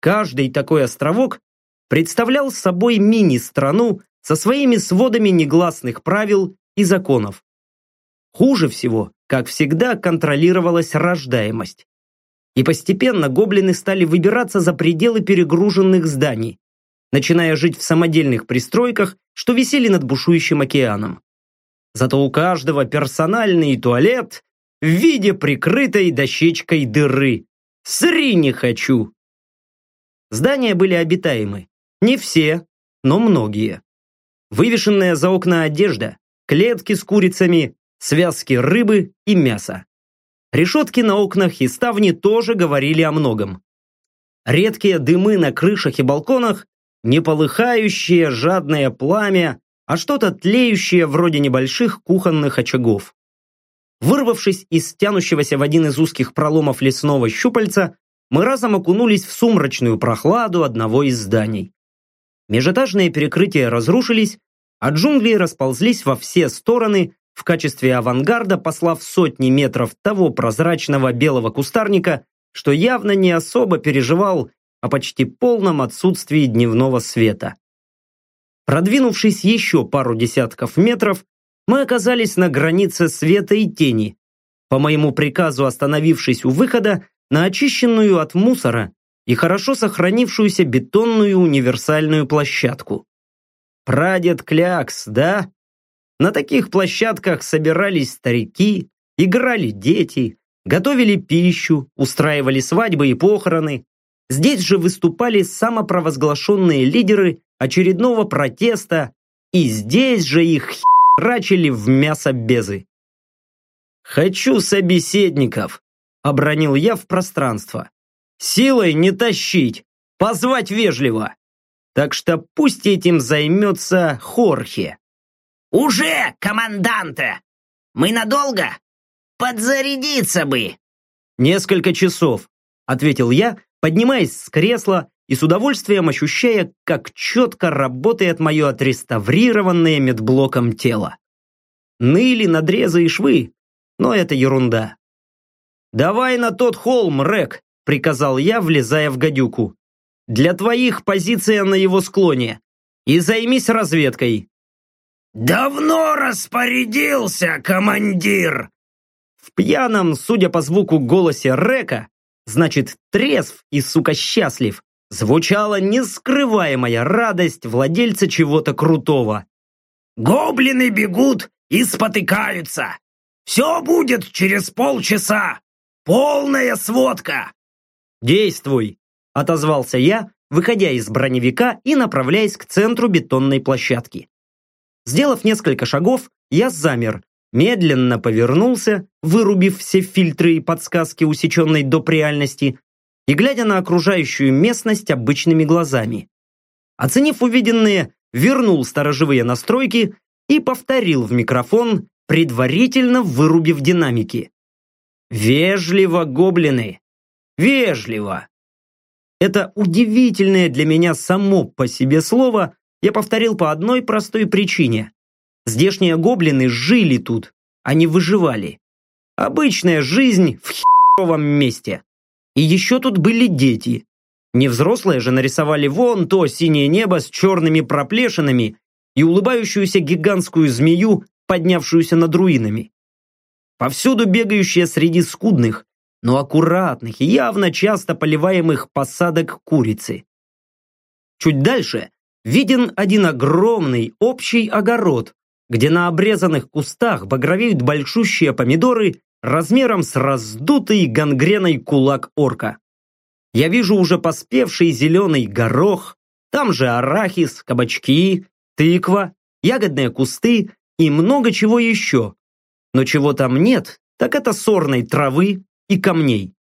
Каждый такой островок представлял собой мини-страну со своими сводами негласных правил и законов. Хуже всего, как всегда, контролировалась рождаемость. И постепенно гоблины стали выбираться за пределы перегруженных зданий, начиная жить в самодельных пристройках, что висели над бушующим океаном. Зато у каждого персональный туалет в виде прикрытой дощечкой дыры. Сри не хочу! Здания были обитаемы. Не все, но многие. Вывешенная за окна одежда, клетки с курицами, связки рыбы и мяса. Решетки на окнах и ставни тоже говорили о многом. Редкие дымы на крышах и балконах, не полыхающее жадное пламя, а что-то тлеющее вроде небольших кухонных очагов. Вырвавшись из тянущегося в один из узких проломов лесного щупальца, мы разом окунулись в сумрачную прохладу одного из зданий. Межэтажные перекрытия разрушились, а джунгли расползлись во все стороны, в качестве авангарда послав сотни метров того прозрачного белого кустарника, что явно не особо переживал о почти полном отсутствии дневного света. Продвинувшись еще пару десятков метров, мы оказались на границе света и тени, по моему приказу остановившись у выхода на очищенную от мусора и хорошо сохранившуюся бетонную универсальную площадку. Прадед Клякс, да? На таких площадках собирались старики, играли дети, готовили пищу, устраивали свадьбы и похороны. Здесь же выступали самопровозглашенные лидеры очередного протеста, и здесь же их херачили в мясо безы. «Хочу собеседников», — обронил я в пространство. «Силой не тащить, позвать вежливо. Так что пусть этим займется Хорхе». «Уже, команданте! Мы надолго? Подзарядиться бы!» «Несколько часов», — ответил я, поднимаясь с кресла и с удовольствием ощущая, как четко работает мое отреставрированное медблоком тело. Ныли надрезы и швы, но это ерунда. «Давай на тот холм, Рек, приказал я, влезая в гадюку. «Для твоих позиция на его склоне. И займись разведкой». «Давно распорядился, командир!» В пьяном, судя по звуку голосе Река, значит, трезв и, сука, счастлив, звучала нескрываемая радость владельца чего-то крутого. «Гоблины бегут и спотыкаются! Все будет через полчаса! Полная сводка!» «Действуй!» – отозвался я, выходя из броневика и направляясь к центру бетонной площадки. Сделав несколько шагов, я замер, медленно повернулся, вырубив все фильтры и подсказки, усеченной до реальности, и глядя на окружающую местность обычными глазами. Оценив увиденное, вернул сторожевые настройки и повторил в микрофон, предварительно вырубив динамики. «Вежливо, гоблины! Вежливо!» Это удивительное для меня само по себе слово я повторил по одной простой причине. Здешние гоблины жили тут, а не выживали. Обычная жизнь в херовом месте. И еще тут были дети. Не взрослые же нарисовали вон то синее небо с черными проплешинами и улыбающуюся гигантскую змею, поднявшуюся над руинами. Повсюду бегающие среди скудных, но аккуратных и явно часто поливаемых посадок курицы. Чуть дальше виден один огромный общий огород, где на обрезанных кустах багровеют большущие помидоры размером с раздутый гангреной кулак орка. Я вижу уже поспевший зеленый горох, там же арахис, кабачки, тыква, ягодные кусты и много чего еще. Но чего там нет, так это сорной травы и камней.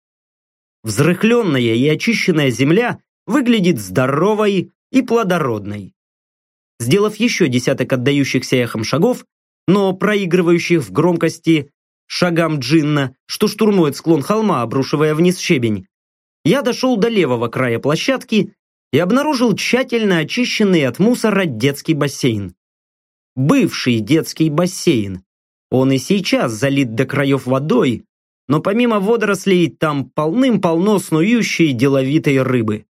Взрыхленная и очищенная земля выглядит здоровой и плодородной. Сделав еще десяток отдающихся эхом шагов, но проигрывающих в громкости шагам джинна, что штурмует склон холма, обрушивая вниз щебень, я дошел до левого края площадки и обнаружил тщательно очищенный от мусора детский бассейн. Бывший детский бассейн. Он и сейчас залит до краев водой, но помимо водорослей там полным-полно снующей деловитой рыбы.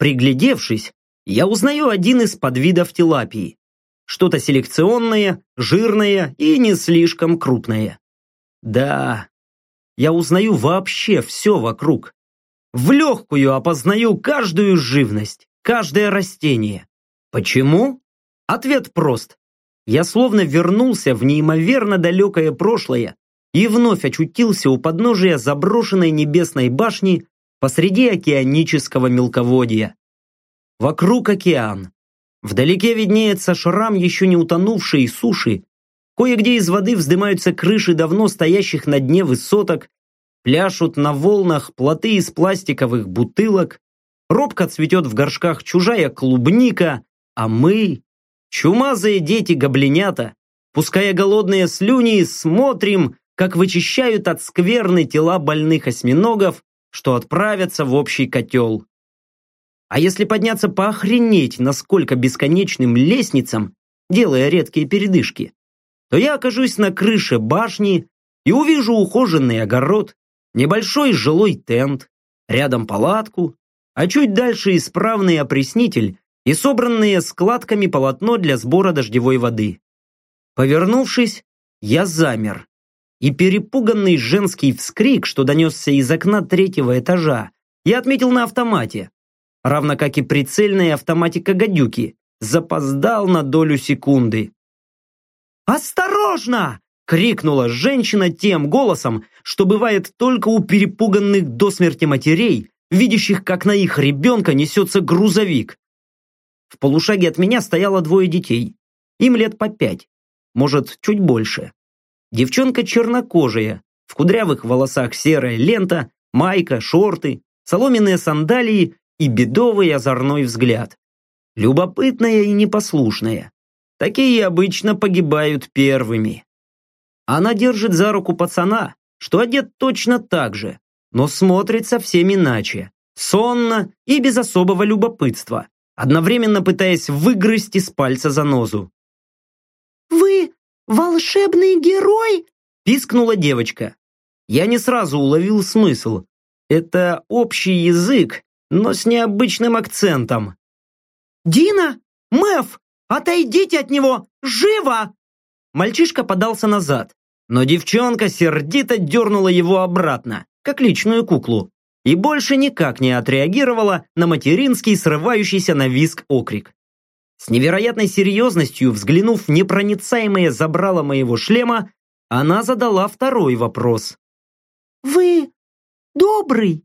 Приглядевшись, я узнаю один из подвидов тилапии. Что-то селекционное, жирное и не слишком крупное. Да, я узнаю вообще все вокруг. В легкую опознаю каждую живность, каждое растение. Почему? Ответ прост. Я словно вернулся в неимоверно далекое прошлое и вновь очутился у подножия заброшенной небесной башни посреди океанического мелководья. Вокруг океан. Вдалеке виднеется шрам еще не утонувшей суши. Кое-где из воды вздымаются крыши давно стоящих на дне высоток, пляшут на волнах плоты из пластиковых бутылок, робко цветет в горшках чужая клубника, а мы, чумазые дети-гоблинята, пуская голодные слюни, смотрим, как вычищают от скверны тела больных осьминогов, что отправятся в общий котел. А если подняться поохренеть, насколько бесконечным лестницам, делая редкие передышки, то я окажусь на крыше башни и увижу ухоженный огород, небольшой жилой тент, рядом палатку, а чуть дальше исправный опреснитель и собранные складками полотно для сбора дождевой воды. Повернувшись, я замер, и перепуганный женский вскрик, что донесся из окна третьего этажа, я отметил на автомате равно как и прицельная автоматика гадюки, запоздал на долю секунды. «Осторожно!» — крикнула женщина тем голосом, что бывает только у перепуганных до смерти матерей, видящих, как на их ребенка несется грузовик. В полушаге от меня стояло двое детей. Им лет по пять, может, чуть больше. Девчонка чернокожая, в кудрявых волосах серая лента, майка, шорты, соломенные сандалии и бедовый озорной взгляд. Любопытная и непослушная. Такие обычно погибают первыми. Она держит за руку пацана, что одет точно так же, но смотрит совсем иначе. Сонно и без особого любопытства, одновременно пытаясь выгрызть из пальца занозу. «Вы волшебный герой?» – пискнула девочка. Я не сразу уловил смысл, Это общий язык, но с необычным акцентом. «Дина! Мэв! Отойдите от него! Живо!» Мальчишка подался назад, но девчонка сердито дернула его обратно, как личную куклу, и больше никак не отреагировала на материнский срывающийся на виск окрик. С невероятной серьезностью, взглянув в непроницаемое забрало моего шлема, она задала второй вопрос. «Вы добрый?»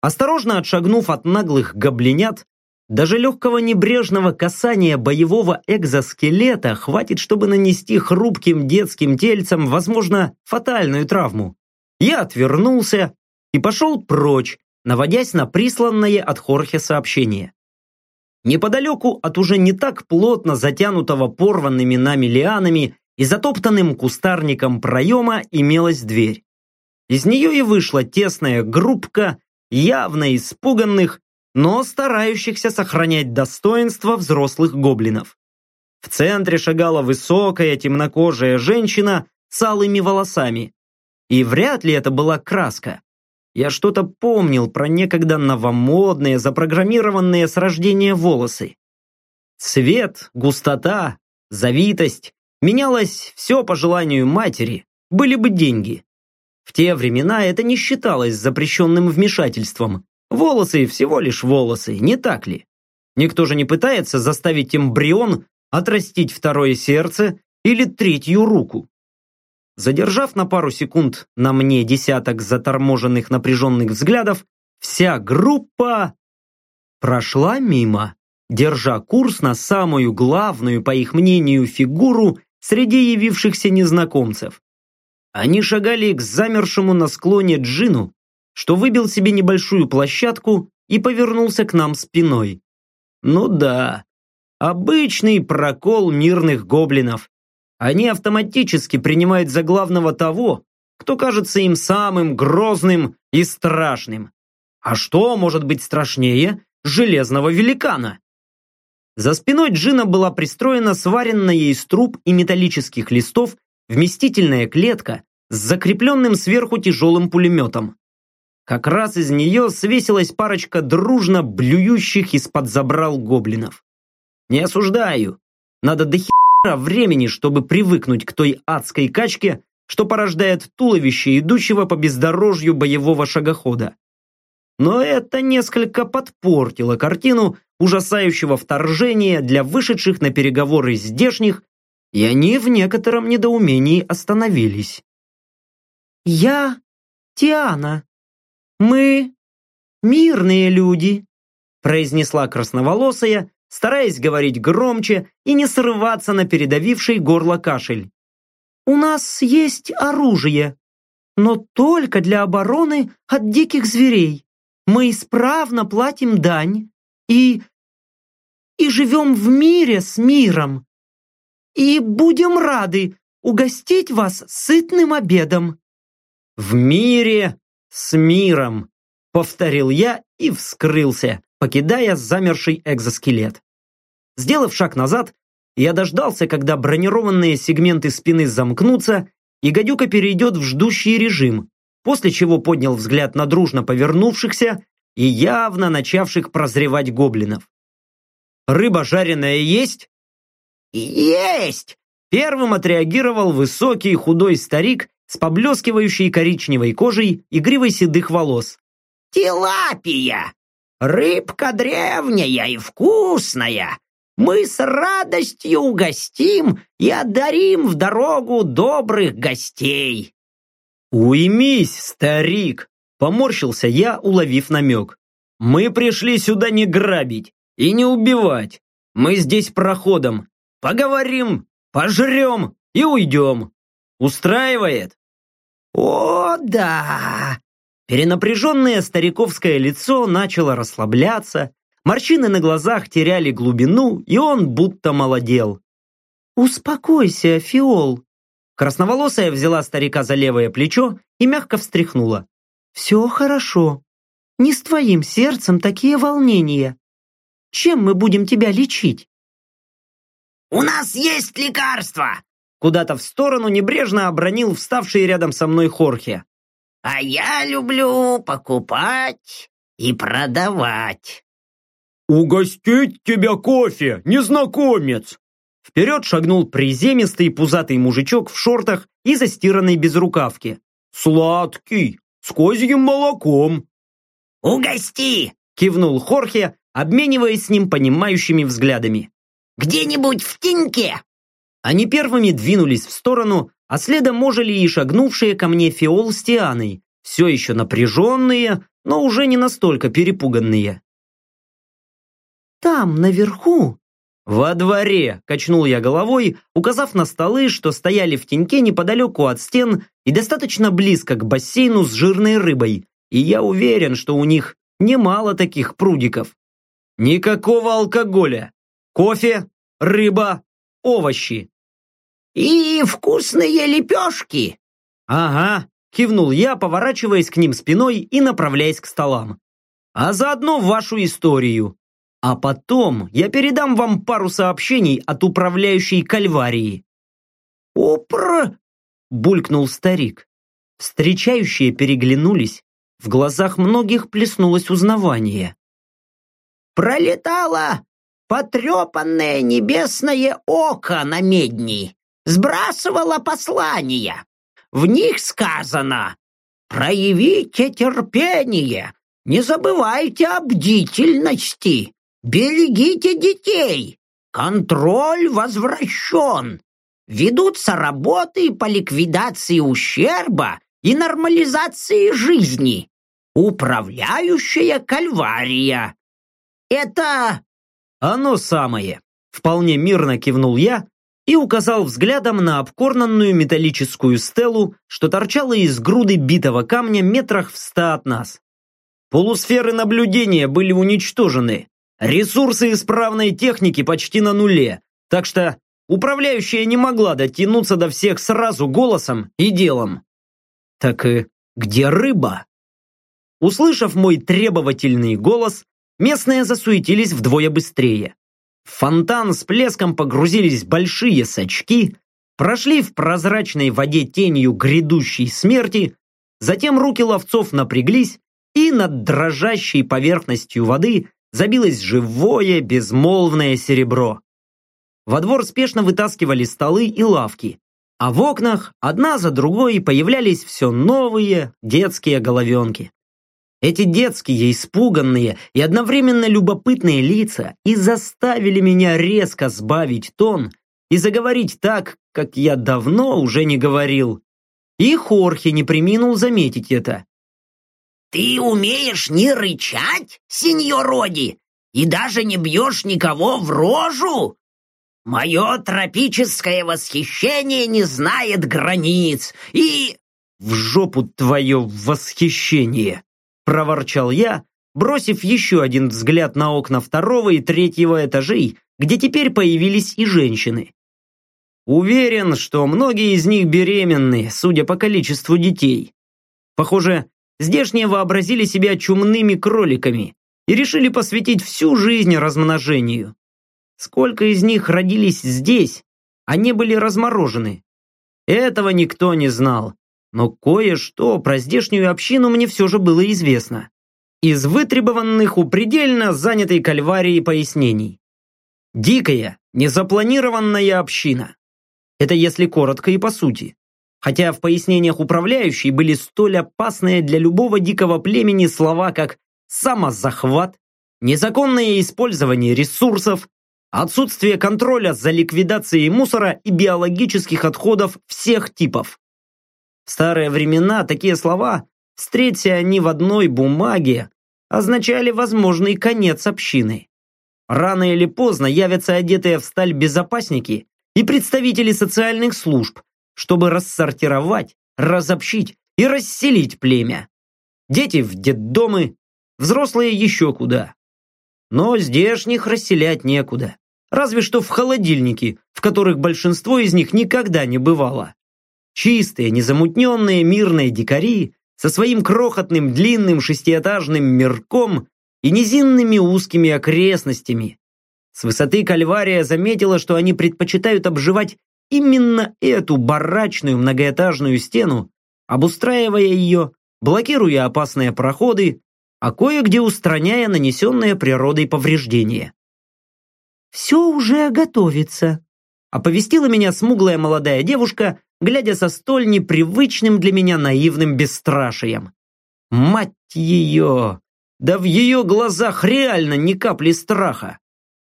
Осторожно отшагнув от наглых гоблинят, даже легкого небрежного касания боевого экзоскелета хватит, чтобы нанести хрупким детским тельцам, возможно, фатальную травму. Я отвернулся и пошел прочь, наводясь на присланное от Хорхе сообщение. Неподалеку от уже не так плотно затянутого порванными нами лианами и затоптанным кустарником проема имелась дверь. Из нее и вышла тесная группка явно испуганных, но старающихся сохранять достоинство взрослых гоблинов. В центре шагала высокая темнокожая женщина с алыми волосами. И вряд ли это была краска. Я что-то помнил про некогда новомодные, запрограммированные с рождения волосы. Цвет, густота, завитость, менялось все по желанию матери, были бы деньги. В те времена это не считалось запрещенным вмешательством. Волосы всего лишь волосы, не так ли? Никто же не пытается заставить эмбрион отрастить второе сердце или третью руку. Задержав на пару секунд на мне десяток заторможенных напряженных взглядов, вся группа прошла мимо, держа курс на самую главную, по их мнению, фигуру среди явившихся незнакомцев. Они шагали к замершему на склоне Джину, что выбил себе небольшую площадку и повернулся к нам спиной. Ну да, обычный прокол мирных гоблинов, они автоматически принимают за главного того, кто кажется им самым грозным и страшным. А что может быть страшнее железного великана? За спиной Джина была пристроена сваренная из труб и металлических листов вместительная клетка с закрепленным сверху тяжелым пулеметом. Как раз из нее свесилась парочка дружно блюющих из-под забрал гоблинов. Не осуждаю. Надо до времени, чтобы привыкнуть к той адской качке, что порождает туловище идущего по бездорожью боевого шагохода. Но это несколько подпортило картину ужасающего вторжения для вышедших на переговоры здешних, и они в некотором недоумении остановились. «Я Тиана. Мы мирные люди», произнесла красноволосая, стараясь говорить громче и не срываться на передавивший горло кашель. «У нас есть оружие, но только для обороны от диких зверей. Мы исправно платим дань и... и живем в мире с миром. И будем рады угостить вас сытным обедом». «В мире с миром», — повторил я и вскрылся покидая замерший экзоскелет. Сделав шаг назад, я дождался, когда бронированные сегменты спины замкнутся, и гадюка перейдет в ждущий режим, после чего поднял взгляд на дружно повернувшихся и явно начавших прозревать гоблинов. «Рыба жареная есть?» «Есть!» Первым отреагировал высокий худой старик с поблескивающей коричневой кожей и гривой седых волос. «Тилапия! Рыбка древняя и вкусная. Мы с радостью угостим и одарим в дорогу добрых гостей. Уймись, старик, поморщился я, уловив намек. Мы пришли сюда не грабить и не убивать. Мы здесь проходом. Поговорим, пожрем и уйдем. Устраивает? О, да! Перенапряженное стариковское лицо начало расслабляться, морщины на глазах теряли глубину, и он будто молодел. «Успокойся, Фиол!» Красноволосая взяла старика за левое плечо и мягко встряхнула. «Все хорошо. Не с твоим сердцем такие волнения. Чем мы будем тебя лечить?» «У нас есть лекарство!» Куда-то в сторону небрежно обронил вставший рядом со мной Хорхе. А я люблю покупать и продавать. «Угостить тебя кофе, незнакомец!» Вперед шагнул приземистый пузатый мужичок в шортах и застиранной безрукавке. «Сладкий, с козьим молоком!» «Угости!» – кивнул Хорхе, обмениваясь с ним понимающими взглядами. «Где-нибудь в теньке!» Они первыми двинулись в сторону, а следом можели и шагнувшие ко мне Фиол с Тианой, все еще напряженные, но уже не настолько перепуганные. «Там, наверху!» «Во дворе!» – качнул я головой, указав на столы, что стояли в теньке неподалеку от стен и достаточно близко к бассейну с жирной рыбой, и я уверен, что у них немало таких прудиков. Никакого алкоголя. Кофе, рыба, овощи. «И вкусные лепешки!» «Ага», – кивнул я, поворачиваясь к ним спиной и направляясь к столам. «А заодно вашу историю. А потом я передам вам пару сообщений от управляющей Кальварии». «Упр...» – булькнул старик. Встречающие переглянулись. В глазах многих плеснулось узнавание. «Пролетало потрепанное небесное око на медни сбрасывала послания. В них сказано «Проявите терпение, не забывайте о бдительности, берегите детей, контроль возвращен, ведутся работы по ликвидации ущерба и нормализации жизни, управляющая кальвария». Это... Оно самое. Вполне мирно кивнул я, и указал взглядом на обкорнанную металлическую стелу, что торчала из груды битого камня метрах в ста от нас. Полусферы наблюдения были уничтожены, ресурсы исправной техники почти на нуле, так что управляющая не могла дотянуться до всех сразу голосом и делом. Так и где рыба? Услышав мой требовательный голос, местные засуетились вдвое быстрее. В фонтан с плеском погрузились большие сачки, прошли в прозрачной воде тенью грядущей смерти, затем руки ловцов напряглись, и над дрожащей поверхностью воды забилось живое, безмолвное серебро. Во двор спешно вытаскивали столы и лавки, а в окнах одна за другой появлялись все новые детские головенки. Эти детские, испуганные и одновременно любопытные лица и заставили меня резко сбавить тон и заговорить так, как я давно уже не говорил. И Хорхе не приминул заметить это. «Ты умеешь не рычать, сеньор Роди, и даже не бьешь никого в рожу? Мое тропическое восхищение не знает границ, и...» «В жопу твое восхищение!» Проворчал я, бросив еще один взгляд на окна второго и третьего этажей, где теперь появились и женщины. Уверен, что многие из них беременны, судя по количеству детей. Похоже, здешние вообразили себя чумными кроликами и решили посвятить всю жизнь размножению. Сколько из них родились здесь, а не были разморожены? Этого никто не знал, но кое-что про здешнюю общину мне все же было известно. Из вытребованных у предельно занятой кальварии пояснений. Дикая, незапланированная община. Это если коротко и по сути. Хотя в пояснениях управляющей были столь опасные для любого дикого племени слова, как самозахват, незаконное использование ресурсов, отсутствие контроля за ликвидацией мусора и биологических отходов всех типов. В старые времена такие слова, встреться они в одной бумаге, означали возможный конец общины. Рано или поздно явятся одетые в сталь безопасники и представители социальных служб, чтобы рассортировать, разобщить и расселить племя. Дети в детдомы, взрослые еще куда. Но здешних расселять некуда. Разве что в холодильники, в которых большинство из них никогда не бывало. Чистые, незамутненные мирные дикари со своим крохотным длинным шестиэтажным мирком и низинными узкими окрестностями. С высоты Кальвария заметила, что они предпочитают обживать именно эту барачную многоэтажную стену, обустраивая ее блокируя опасные проходы, а кое-где устраняя нанесенные природой повреждения. «Все уже готовится», — оповестила меня смуглая молодая девушка, глядя со столь непривычным для меня наивным бесстрашием. Мать ее! Да в ее глазах реально ни капли страха.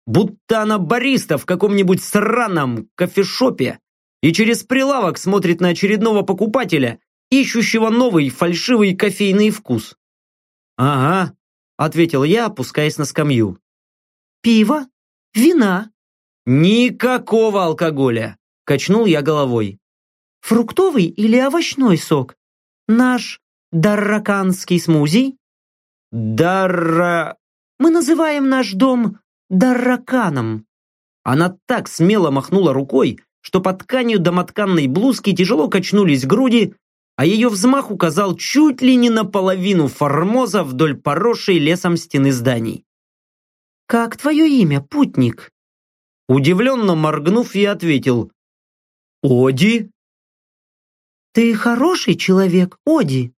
Будто она бариста в каком-нибудь сраном кофешопе и через прилавок смотрит на очередного покупателя, ищущего новый фальшивый кофейный вкус. «Ага», — ответил я, опускаясь на скамью. «Пиво? Вина?» «Никакого алкоголя», — качнул я головой. «Фруктовый или овощной сок? Наш дарраканский смузи?» «Дарра...» «Мы называем наш дом дарраканом». Она так смело махнула рукой, что под тканью домотканной блузки тяжело качнулись груди, а ее взмах указал чуть ли не наполовину формоза вдоль поросшей лесом стены зданий. «Как твое имя, путник?» Удивленно моргнув, я ответил «Оди?» «Ты хороший человек, Оди?»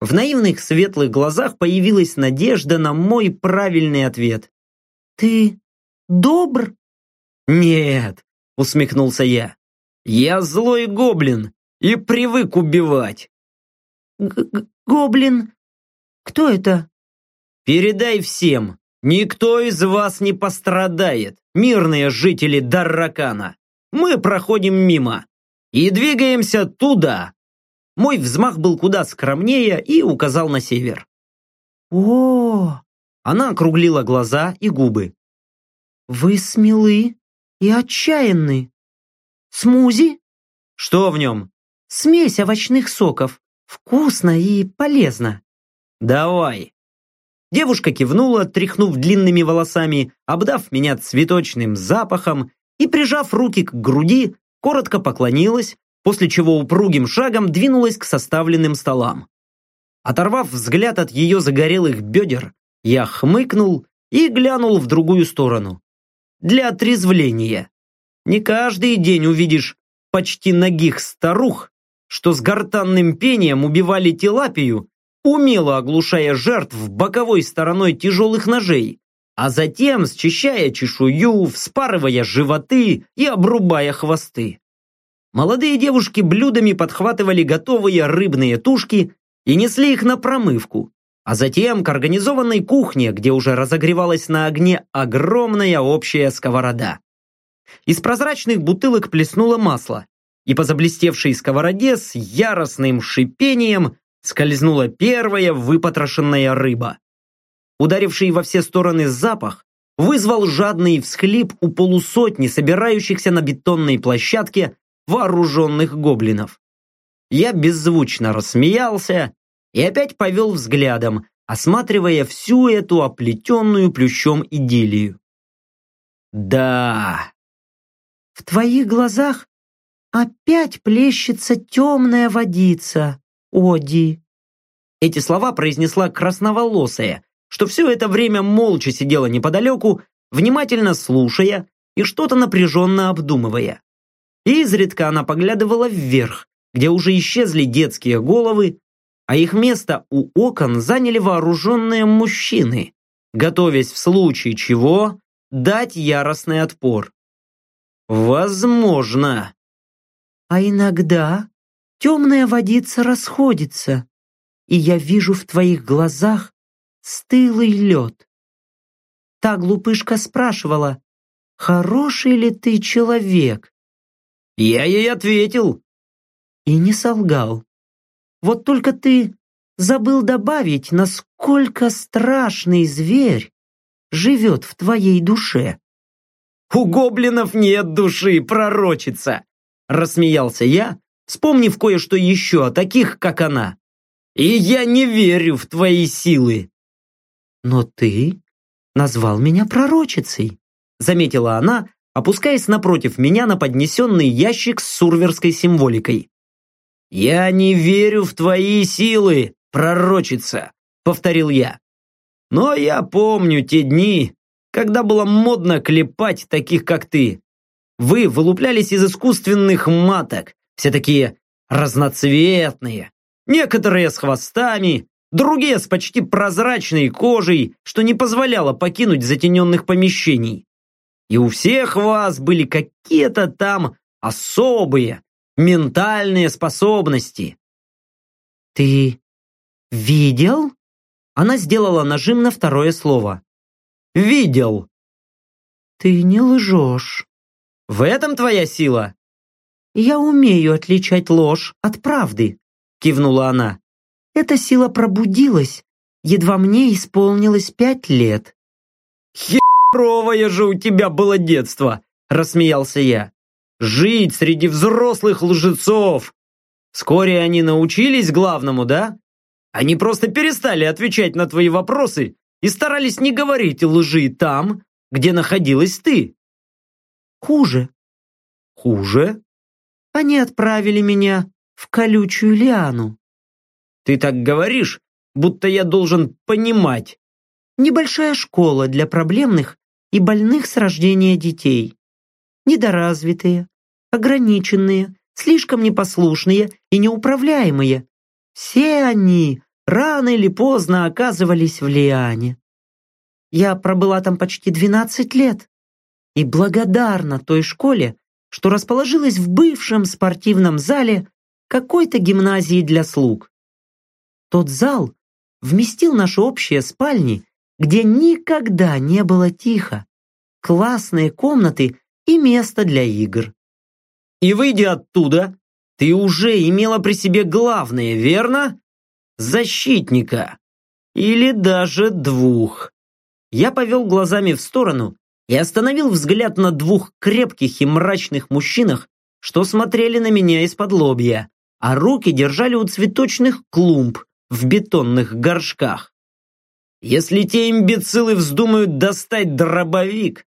В наивных светлых глазах появилась надежда на мой правильный ответ. «Ты добр?» «Нет», — усмехнулся я. «Я злой гоблин, и привык убивать. Г Гоблин? Кто это? Передай всем, никто из вас не пострадает, мирные жители Дарракана. Мы проходим мимо и двигаемся туда. Мой взмах был куда скромнее и указал на север. О, Она округлила глаза и губы. Вы смелы и отчаянны. Смузи? Что в нем? Смесь овощных соков. Вкусно и полезно. Давай. Девушка кивнула, тряхнув длинными волосами, обдав меня цветочным запахом и, прижав руки к груди, коротко поклонилась, после чего упругим шагом двинулась к составленным столам. Оторвав взгляд от ее загорелых бедер, я хмыкнул и глянул в другую сторону. Для отрезвления. Не каждый день увидишь почти ногих старух, что с гортанным пением убивали тилапию, умело оглушая жертв боковой стороной тяжелых ножей, а затем счищая чешую, вспарывая животы и обрубая хвосты. Молодые девушки блюдами подхватывали готовые рыбные тушки и несли их на промывку, а затем к организованной кухне, где уже разогревалась на огне огромная общая сковорода. Из прозрачных бутылок плеснуло масло, и по заблестевшей сковороде с яростным шипением скользнула первая выпотрошенная рыба. Ударивший во все стороны запах вызвал жадный всхлип у полусотни собирающихся на бетонной площадке вооруженных гоблинов. Я беззвучно рассмеялся и опять повел взглядом, осматривая всю эту оплетенную плющом идиллию. Да, в твоих глазах Опять плещется темная водица, Оди. Эти слова произнесла красноволосая, что все это время молча сидела неподалеку, внимательно слушая и что-то напряженно обдумывая. Изредка она поглядывала вверх, где уже исчезли детские головы, а их место у окон заняли вооруженные мужчины, готовясь в случае чего дать яростный отпор. Возможно. А иногда темная водица расходится, и я вижу в твоих глазах стылый лед. Та глупышка спрашивала, хороший ли ты человек? Я ей ответил. И не солгал. Вот только ты забыл добавить, насколько страшный зверь живет в твоей душе. У гоблинов нет души, пророчица. Рассмеялся я, вспомнив кое-что еще о таких, как она. И я не верю в твои силы. Но ты назвал меня пророчицей, заметила она, опускаясь напротив меня на поднесенный ящик с сурверской символикой. «Я не верю в твои силы, пророчица», — повторил я. «Но я помню те дни, когда было модно клепать таких, как ты. Вы вылуплялись из искусственных маток, все такие разноцветные, Некоторые с хвостами, другие с почти прозрачной кожей, что не позволяло покинуть затененных помещений. И у всех вас были какие-то там особые, ментальные способности. «Ты видел?» Она сделала нажим на второе слово. «Видел». «Ты не лжешь». «В этом твоя сила?» «Я умею отличать ложь от правды», кивнула она. «Эта сила пробудилась, едва мне исполнилось пять лет». «Херовое же у тебя было детство!» рассмеялся я. «Жить среди взрослых лжецов! Вскоре они научились главному, да? Они просто перестали отвечать на твои вопросы и старались не говорить лжи там, где находилась ты. Хуже. Хуже? Они отправили меня в колючую лиану. Ты так говоришь, будто я должен понимать. Небольшая школа для проблемных и больных с рождения детей. Недоразвитые, ограниченные, слишком непослушные и неуправляемые. Все они рано или поздно оказывались в Лиане. Я пробыла там почти 12 лет и благодарна той школе, что расположилась в бывшем спортивном зале какой-то гимназии для слуг. Тот зал вместил наши общие спальни, где никогда не было тихо, классные комнаты и место для игр. И выйдя оттуда, ты уже имела при себе главное, верно? Защитника. Или даже двух. Я повел глазами в сторону и остановил взгляд на двух крепких и мрачных мужчинах, что смотрели на меня из-под лобья, а руки держали у цветочных клумб в бетонных горшках. Если те имбецилы вздумают достать дробовик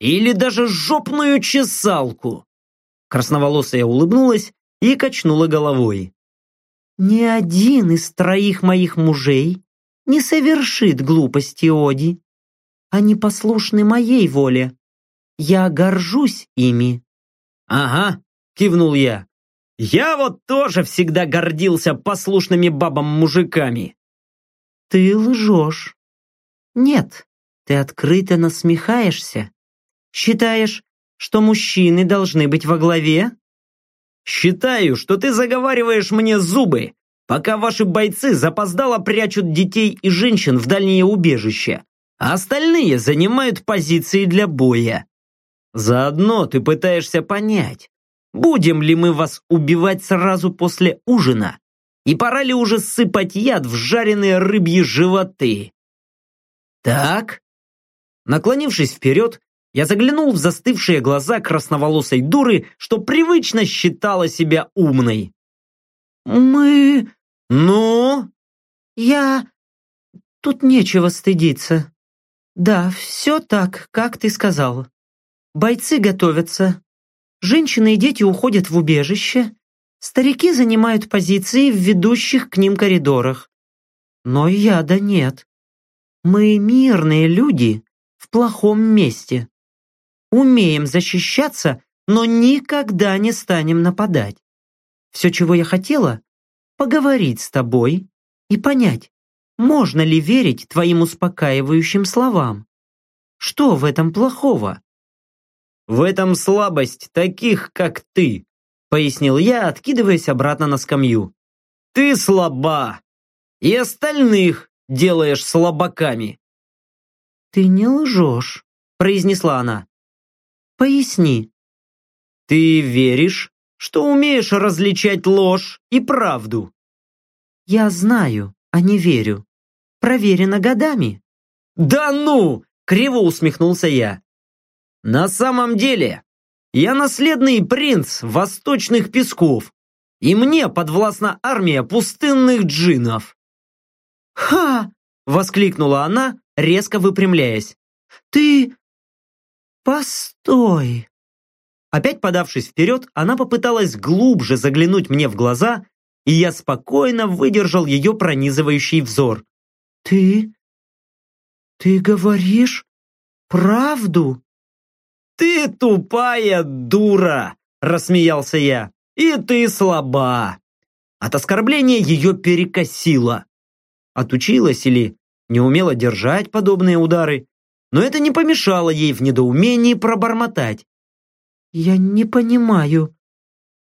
или даже жопную чесалку, Красноволосая улыбнулась и качнула головой. «Ни один из троих моих мужей не совершит глупости Оди. Они послушны моей воле. Я горжусь ими». «Ага», — кивнул я. «Я вот тоже всегда гордился послушными бабам-мужиками». «Ты лжешь». «Нет, ты открыто насмехаешься. Считаешь, что мужчины должны быть во главе? Считаю, что ты заговариваешь мне зубы, пока ваши бойцы запоздало прячут детей и женщин в дальние убежища, а остальные занимают позиции для боя. Заодно ты пытаешься понять, будем ли мы вас убивать сразу после ужина, и пора ли уже сыпать яд в жареные рыбьи животы. Так? Наклонившись вперед, я заглянул в застывшие глаза красноволосой дуры, что привычно считала себя умной. «Мы...» «Ну?» «Я... Тут нечего стыдиться. Да, все так, как ты сказал. Бойцы готовятся. Женщины и дети уходят в убежище. Старики занимают позиции в ведущих к ним коридорах. Но яда нет. Мы мирные люди в плохом месте умеем защищаться, но никогда не станем нападать. Все, чего я хотела, поговорить с тобой и понять, можно ли верить твоим успокаивающим словам. Что в этом плохого? В этом слабость таких, как ты, пояснил я, откидываясь обратно на скамью. Ты слаба, и остальных делаешь слабаками. Ты не лжешь, произнесла она. Поясни. Ты веришь, что умеешь различать ложь и правду? Я знаю, а не верю. Проверено годами. Да ну! Криво усмехнулся я. На самом деле, я наследный принц восточных песков, и мне подвластна армия пустынных джинов. «Ха!» — воскликнула она, резко выпрямляясь. «Ты «Постой!» Опять подавшись вперед, она попыталась глубже заглянуть мне в глаза, и я спокойно выдержал ее пронизывающий взор. «Ты... ты говоришь правду?» «Ты тупая дура!» – рассмеялся я. «И ты слаба!» От оскорбления ее перекосило. Отучилась или не умела держать подобные удары, но это не помешало ей в недоумении пробормотать. «Я не понимаю,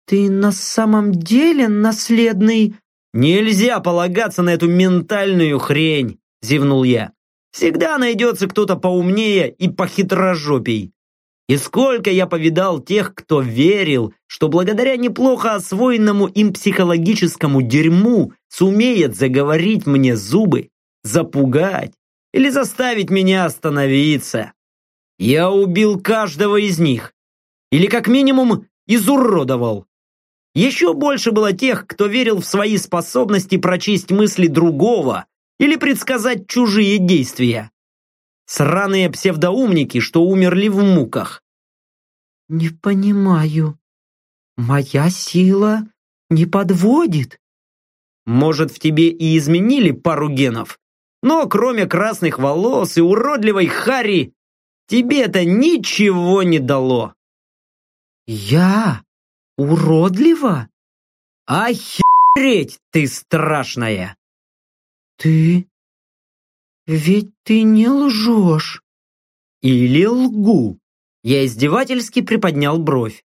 ты на самом деле наследный...» «Нельзя полагаться на эту ментальную хрень», — зевнул я. «Всегда найдется кто-то поумнее и похитрожопей. И сколько я повидал тех, кто верил, что благодаря неплохо освоенному им психологическому дерьму сумеет заговорить мне зубы, запугать или заставить меня остановиться. Я убил каждого из них. Или как минимум изуродовал. Еще больше было тех, кто верил в свои способности прочесть мысли другого или предсказать чужие действия. Сраные псевдоумники, что умерли в муках. «Не понимаю. Моя сила не подводит». Может, в тебе и изменили пару генов, но кроме красных волос и уродливой Хари, тебе это ничего не дало. «Я уродлива?» «Охереть ты страшная!» «Ты ведь ты не лжешь. Или лгу. Я издевательски приподнял бровь.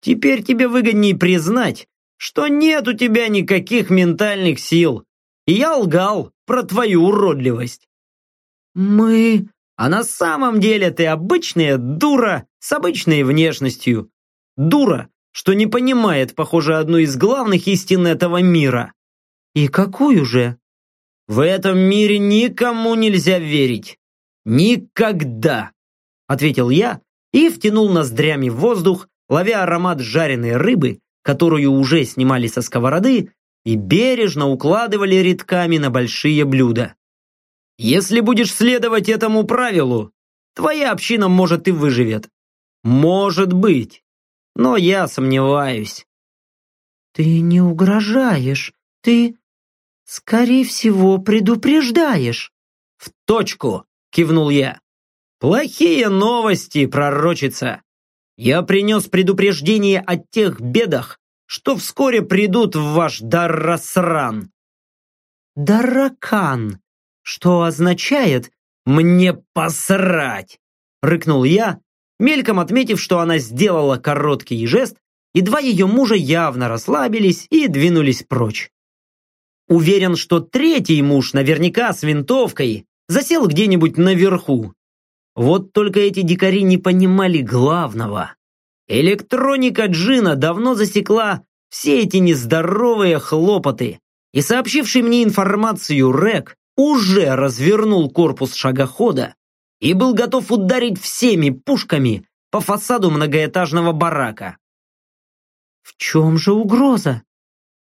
Теперь тебе выгоднее признать, что нет у тебя никаких ментальных сил. И я лгал про твою уродливость. Мы... А на самом деле ты обычная дура с обычной внешностью. Дура, что не понимает, похоже, одну из главных истин этого мира. И какую же? В этом мире никому нельзя верить. Никогда!» Ответил я и втянул ноздрями в воздух, ловя аромат жареной рыбы, которую уже снимали со сковороды и бережно укладывали редками на большие блюда. «Если будешь следовать этому правилу, твоя община, может, и выживет. Может быть. Но я сомневаюсь». «Ты не угрожаешь. Ты...» «Скорее всего, предупреждаешь». «В точку!» – кивнул я. «Плохие новости, пророчица! Я принес предупреждение о тех бедах, что вскоре придут в ваш Даррасран». «Дарракан», что означает «мне посрать», – рыкнул я, мельком отметив, что она сделала короткий жест, и два ее мужа явно расслабились и двинулись прочь. Уверен, что третий муж наверняка с винтовкой засел где-нибудь наверху. Вот только эти дикари не понимали главного. Электроника Джина давно засекла все эти нездоровые хлопоты, и сообщивший мне информацию Рек уже развернул корпус шагохода и был готов ударить всеми пушками по фасаду многоэтажного барака. В чем же угроза?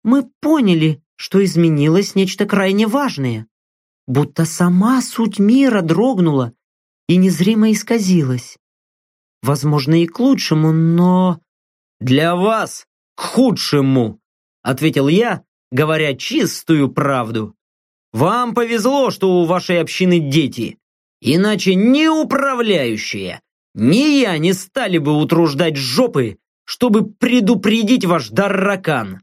Мы поняли, что изменилось нечто крайне важное. Будто сама суть мира дрогнула и незримо исказилась. Возможно, и к лучшему, но... «Для вас к худшему», — ответил я, говоря чистую правду. «Вам повезло, что у вашей общины дети, иначе ни управляющие, ни я не стали бы утруждать жопы, чтобы предупредить ваш дарракан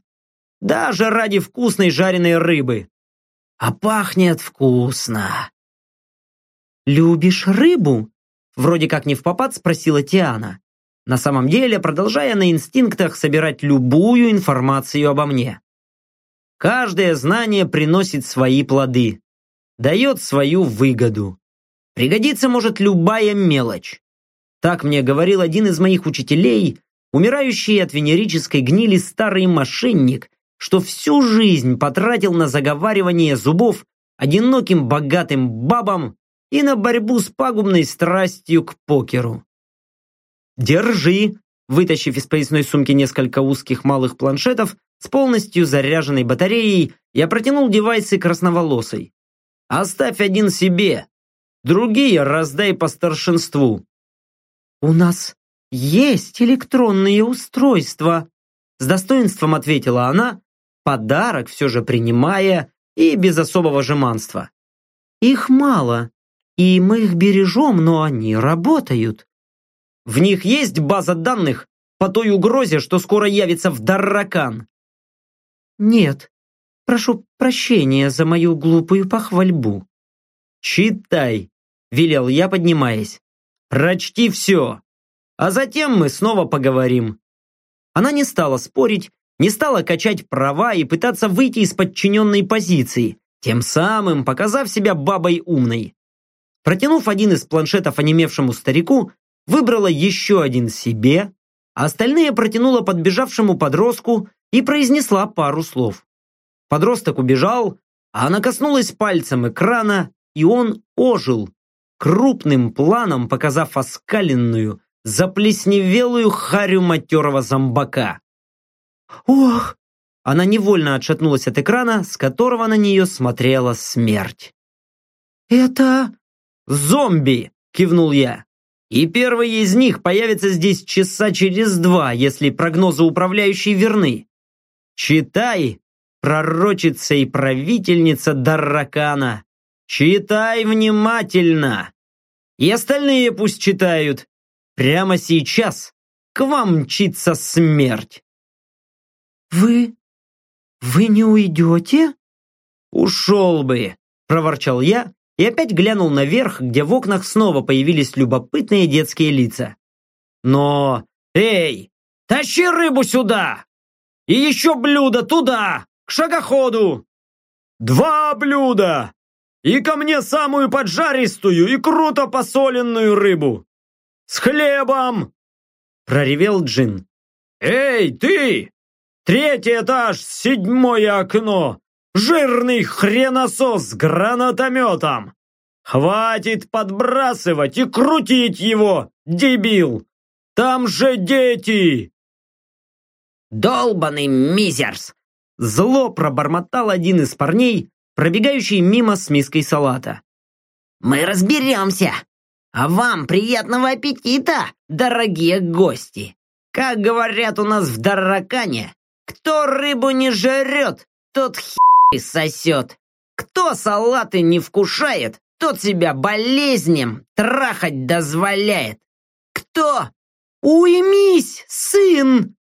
даже ради вкусной жареной рыбы. А пахнет вкусно. «Любишь рыбу?» Вроде как не в попад спросила Тиана. На самом деле, продолжая на инстинктах собирать любую информацию обо мне. Каждое знание приносит свои плоды, дает свою выгоду. Пригодится может любая мелочь. Так мне говорил один из моих учителей, умирающий от венерической гнили старый мошенник, что всю жизнь потратил на заговаривание зубов одиноким богатым бабам и на борьбу с пагубной страстью к покеру. «Держи!» Вытащив из поясной сумки несколько узких малых планшетов с полностью заряженной батареей, я протянул девайсы красноволосой. «Оставь один себе, другие раздай по старшинству». «У нас есть электронные устройства», с достоинством ответила она, подарок все же принимая и без особого жеманства. Их мало, и мы их бережем, но они работают. В них есть база данных по той угрозе, что скоро явится в Дарракан. Нет. Прошу прощения за мою глупую похвальбу. Читай, велел я, поднимаясь. Прочти все. А затем мы снова поговорим. Она не стала спорить, не стала качать права и пытаться выйти из подчиненной позиции, тем самым показав себя бабой умной. Протянув один из планшетов онемевшему старику, выбрала еще один себе, а остальные протянула подбежавшему подростку и произнесла пару слов. Подросток убежал, а она коснулась пальцем экрана, и он ожил, крупным планом показав оскаленную, заплесневелую харю матерого зомбака. «Ох!» Она невольно отшатнулась от экрана, с которого на нее смотрела смерть. «Это...» «Зомби!» – кивнул я. «И первый из них появится здесь часа через два, если прогнозы управляющей верны. Читай, пророчица и правительница Дарракана. Читай внимательно. И остальные пусть читают. Прямо сейчас к вам мчится смерть. «Вы... вы не уйдете?» «Ушел бы», – проворчал я и опять глянул наверх, где в окнах снова появились любопытные детские лица. «Но... Эй, тащи рыбу сюда! И еще блюдо туда, к шагоходу!» «Два блюда! И ко мне самую поджаристую и круто посоленную рыбу! С хлебом!» Проревел Джин. «Эй, ты! Третий этаж, седьмое окно! Жирный хреносос с гранатометом! Хватит подбрасывать и крутить его, дебил! Там же дети!» «Долбаный мизерс!» Зло пробормотал один из парней, пробегающий мимо с миской салата. «Мы разберемся! А вам приятного аппетита, дорогие гости! Как говорят у нас в Дарракане, кто рыбу не жрет, тот хи сосет. Кто салаты не вкушает, тот себя болезням трахать дозволяет. Кто? «Уймись, сын!»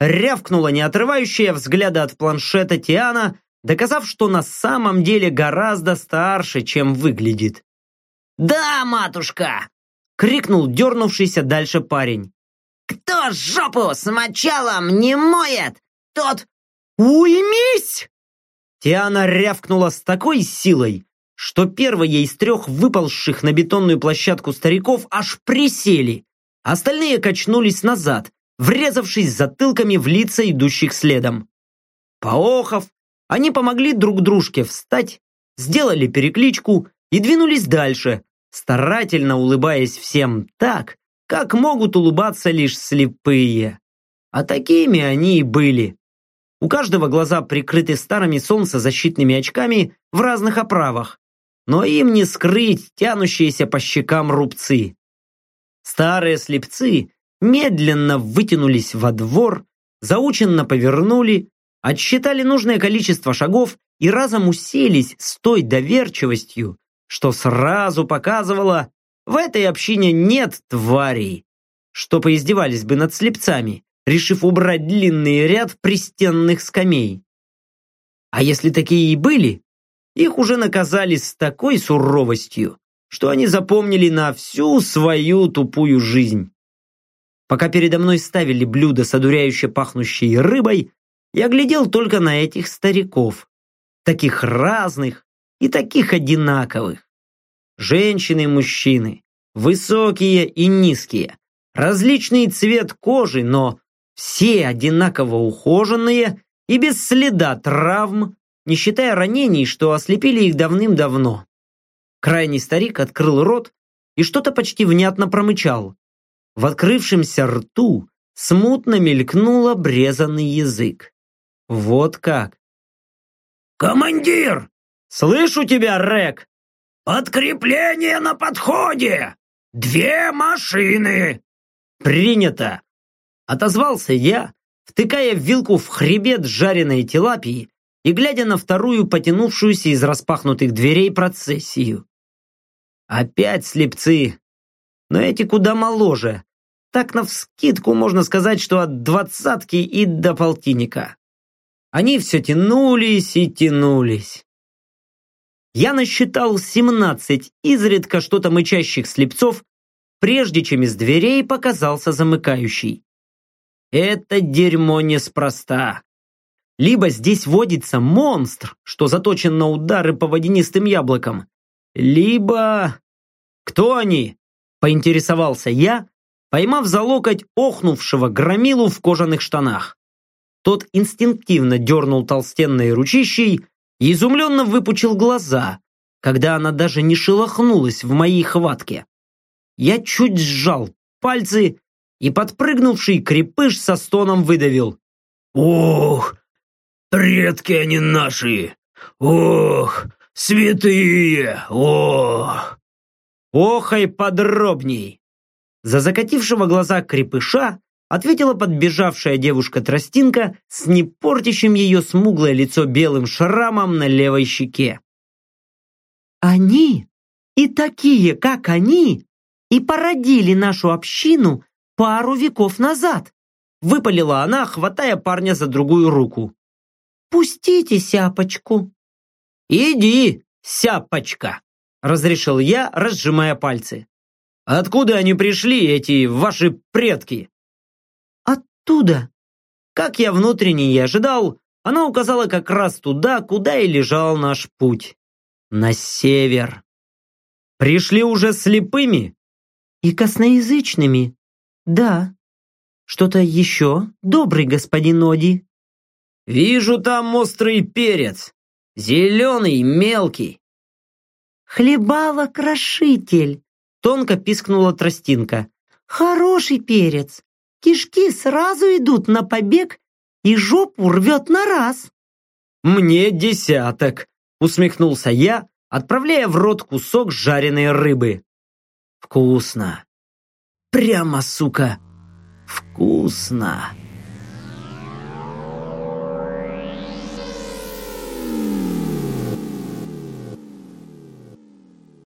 Рявкнула не отрывающая взгляда от планшета Тиана, доказав, что на самом деле гораздо старше, чем выглядит. «Да, матушка!» — крикнул дернувшийся дальше парень. «Кто жопу с мочалом не моет, тот...» «Уймись!» Тиана рявкнула с такой силой, что первые из трех выползших на бетонную площадку стариков аж присели, остальные качнулись назад, врезавшись затылками в лица идущих следом. Поохов, они помогли друг дружке встать, сделали перекличку и двинулись дальше, старательно улыбаясь всем так, как могут улыбаться лишь слепые. А такими они и были. У каждого глаза прикрыты старыми солнцезащитными очками в разных оправах, но им не скрыть тянущиеся по щекам рубцы. Старые слепцы медленно вытянулись во двор, заученно повернули, отсчитали нужное количество шагов и разом уселись с той доверчивостью, что сразу показывало, в этой общине нет тварей, что поиздевались бы над слепцами, решив убрать длинный ряд пристенных скамей. А если такие и были, их уже наказали с такой суровостью, что они запомнили на всю свою тупую жизнь. Пока передо мной ставили блюдо с одуряюще пахнущей рыбой, я глядел только на этих стариков, таких разных и таких одинаковых. Женщины и мужчины, высокие и низкие, различный цвет кожи, но все одинаково ухоженные и без следа травм, не считая ранений, что ослепили их давным-давно. Крайний старик открыл рот и что-то почти внятно промычал. В открывшемся рту смутно мелькнул обрезанный язык. Вот как. «Командир! Слышу тебя, Рек!» «Подкрепление на подходе! Две машины!» «Принято!» Отозвался я, втыкая вилку в хребет жареной тилапии и глядя на вторую потянувшуюся из распахнутых дверей процессию. Опять слепцы, но эти куда моложе. Так навскидку можно сказать, что от двадцатки и до полтинника. Они все тянулись и тянулись. Я насчитал семнадцать изредка что-то мычащих слепцов, прежде чем из дверей показался замыкающий. Это дерьмо неспроста. Либо здесь водится монстр, что заточен на удары по водянистым яблокам, либо... Кто они? Поинтересовался я, поймав за локоть охнувшего громилу в кожаных штанах. Тот инстинктивно дернул толстенной ручищей и изумленно выпучил глаза, когда она даже не шелохнулась в моей хватке. Я чуть сжал пальцы, и подпрыгнувший крепыш со стоном выдавил. «Ох, предки они наши! Ох, святые! Ох!» «Охай подробней!» За закатившего глаза крепыша ответила подбежавшая девушка-тростинка с непортящим ее смуглое лицо белым шрамом на левой щеке. «Они и такие, как они, и породили нашу общину пару веков назад», выпалила она, хватая парня за другую руку. «Пустите сяпочку». «Иди, сяпочка», разрешил я, разжимая пальцы. «Откуда они пришли, эти ваши предки?» «Оттуда». Как я внутренне и ожидал, она указала как раз туда, куда и лежал наш путь. На север. Пришли уже слепыми? И косноязычными. Да. Что-то еще, добрый господин Оди? Вижу там острый перец. Зеленый, мелкий. Хлебало-крошитель, тонко пискнула тростинка. Хороший перец. Кишки сразу идут на побег и жопу рвет на раз. Мне десяток, усмехнулся я, отправляя в рот кусок жареной рыбы. Вкусно. Прямо, сука, вкусно.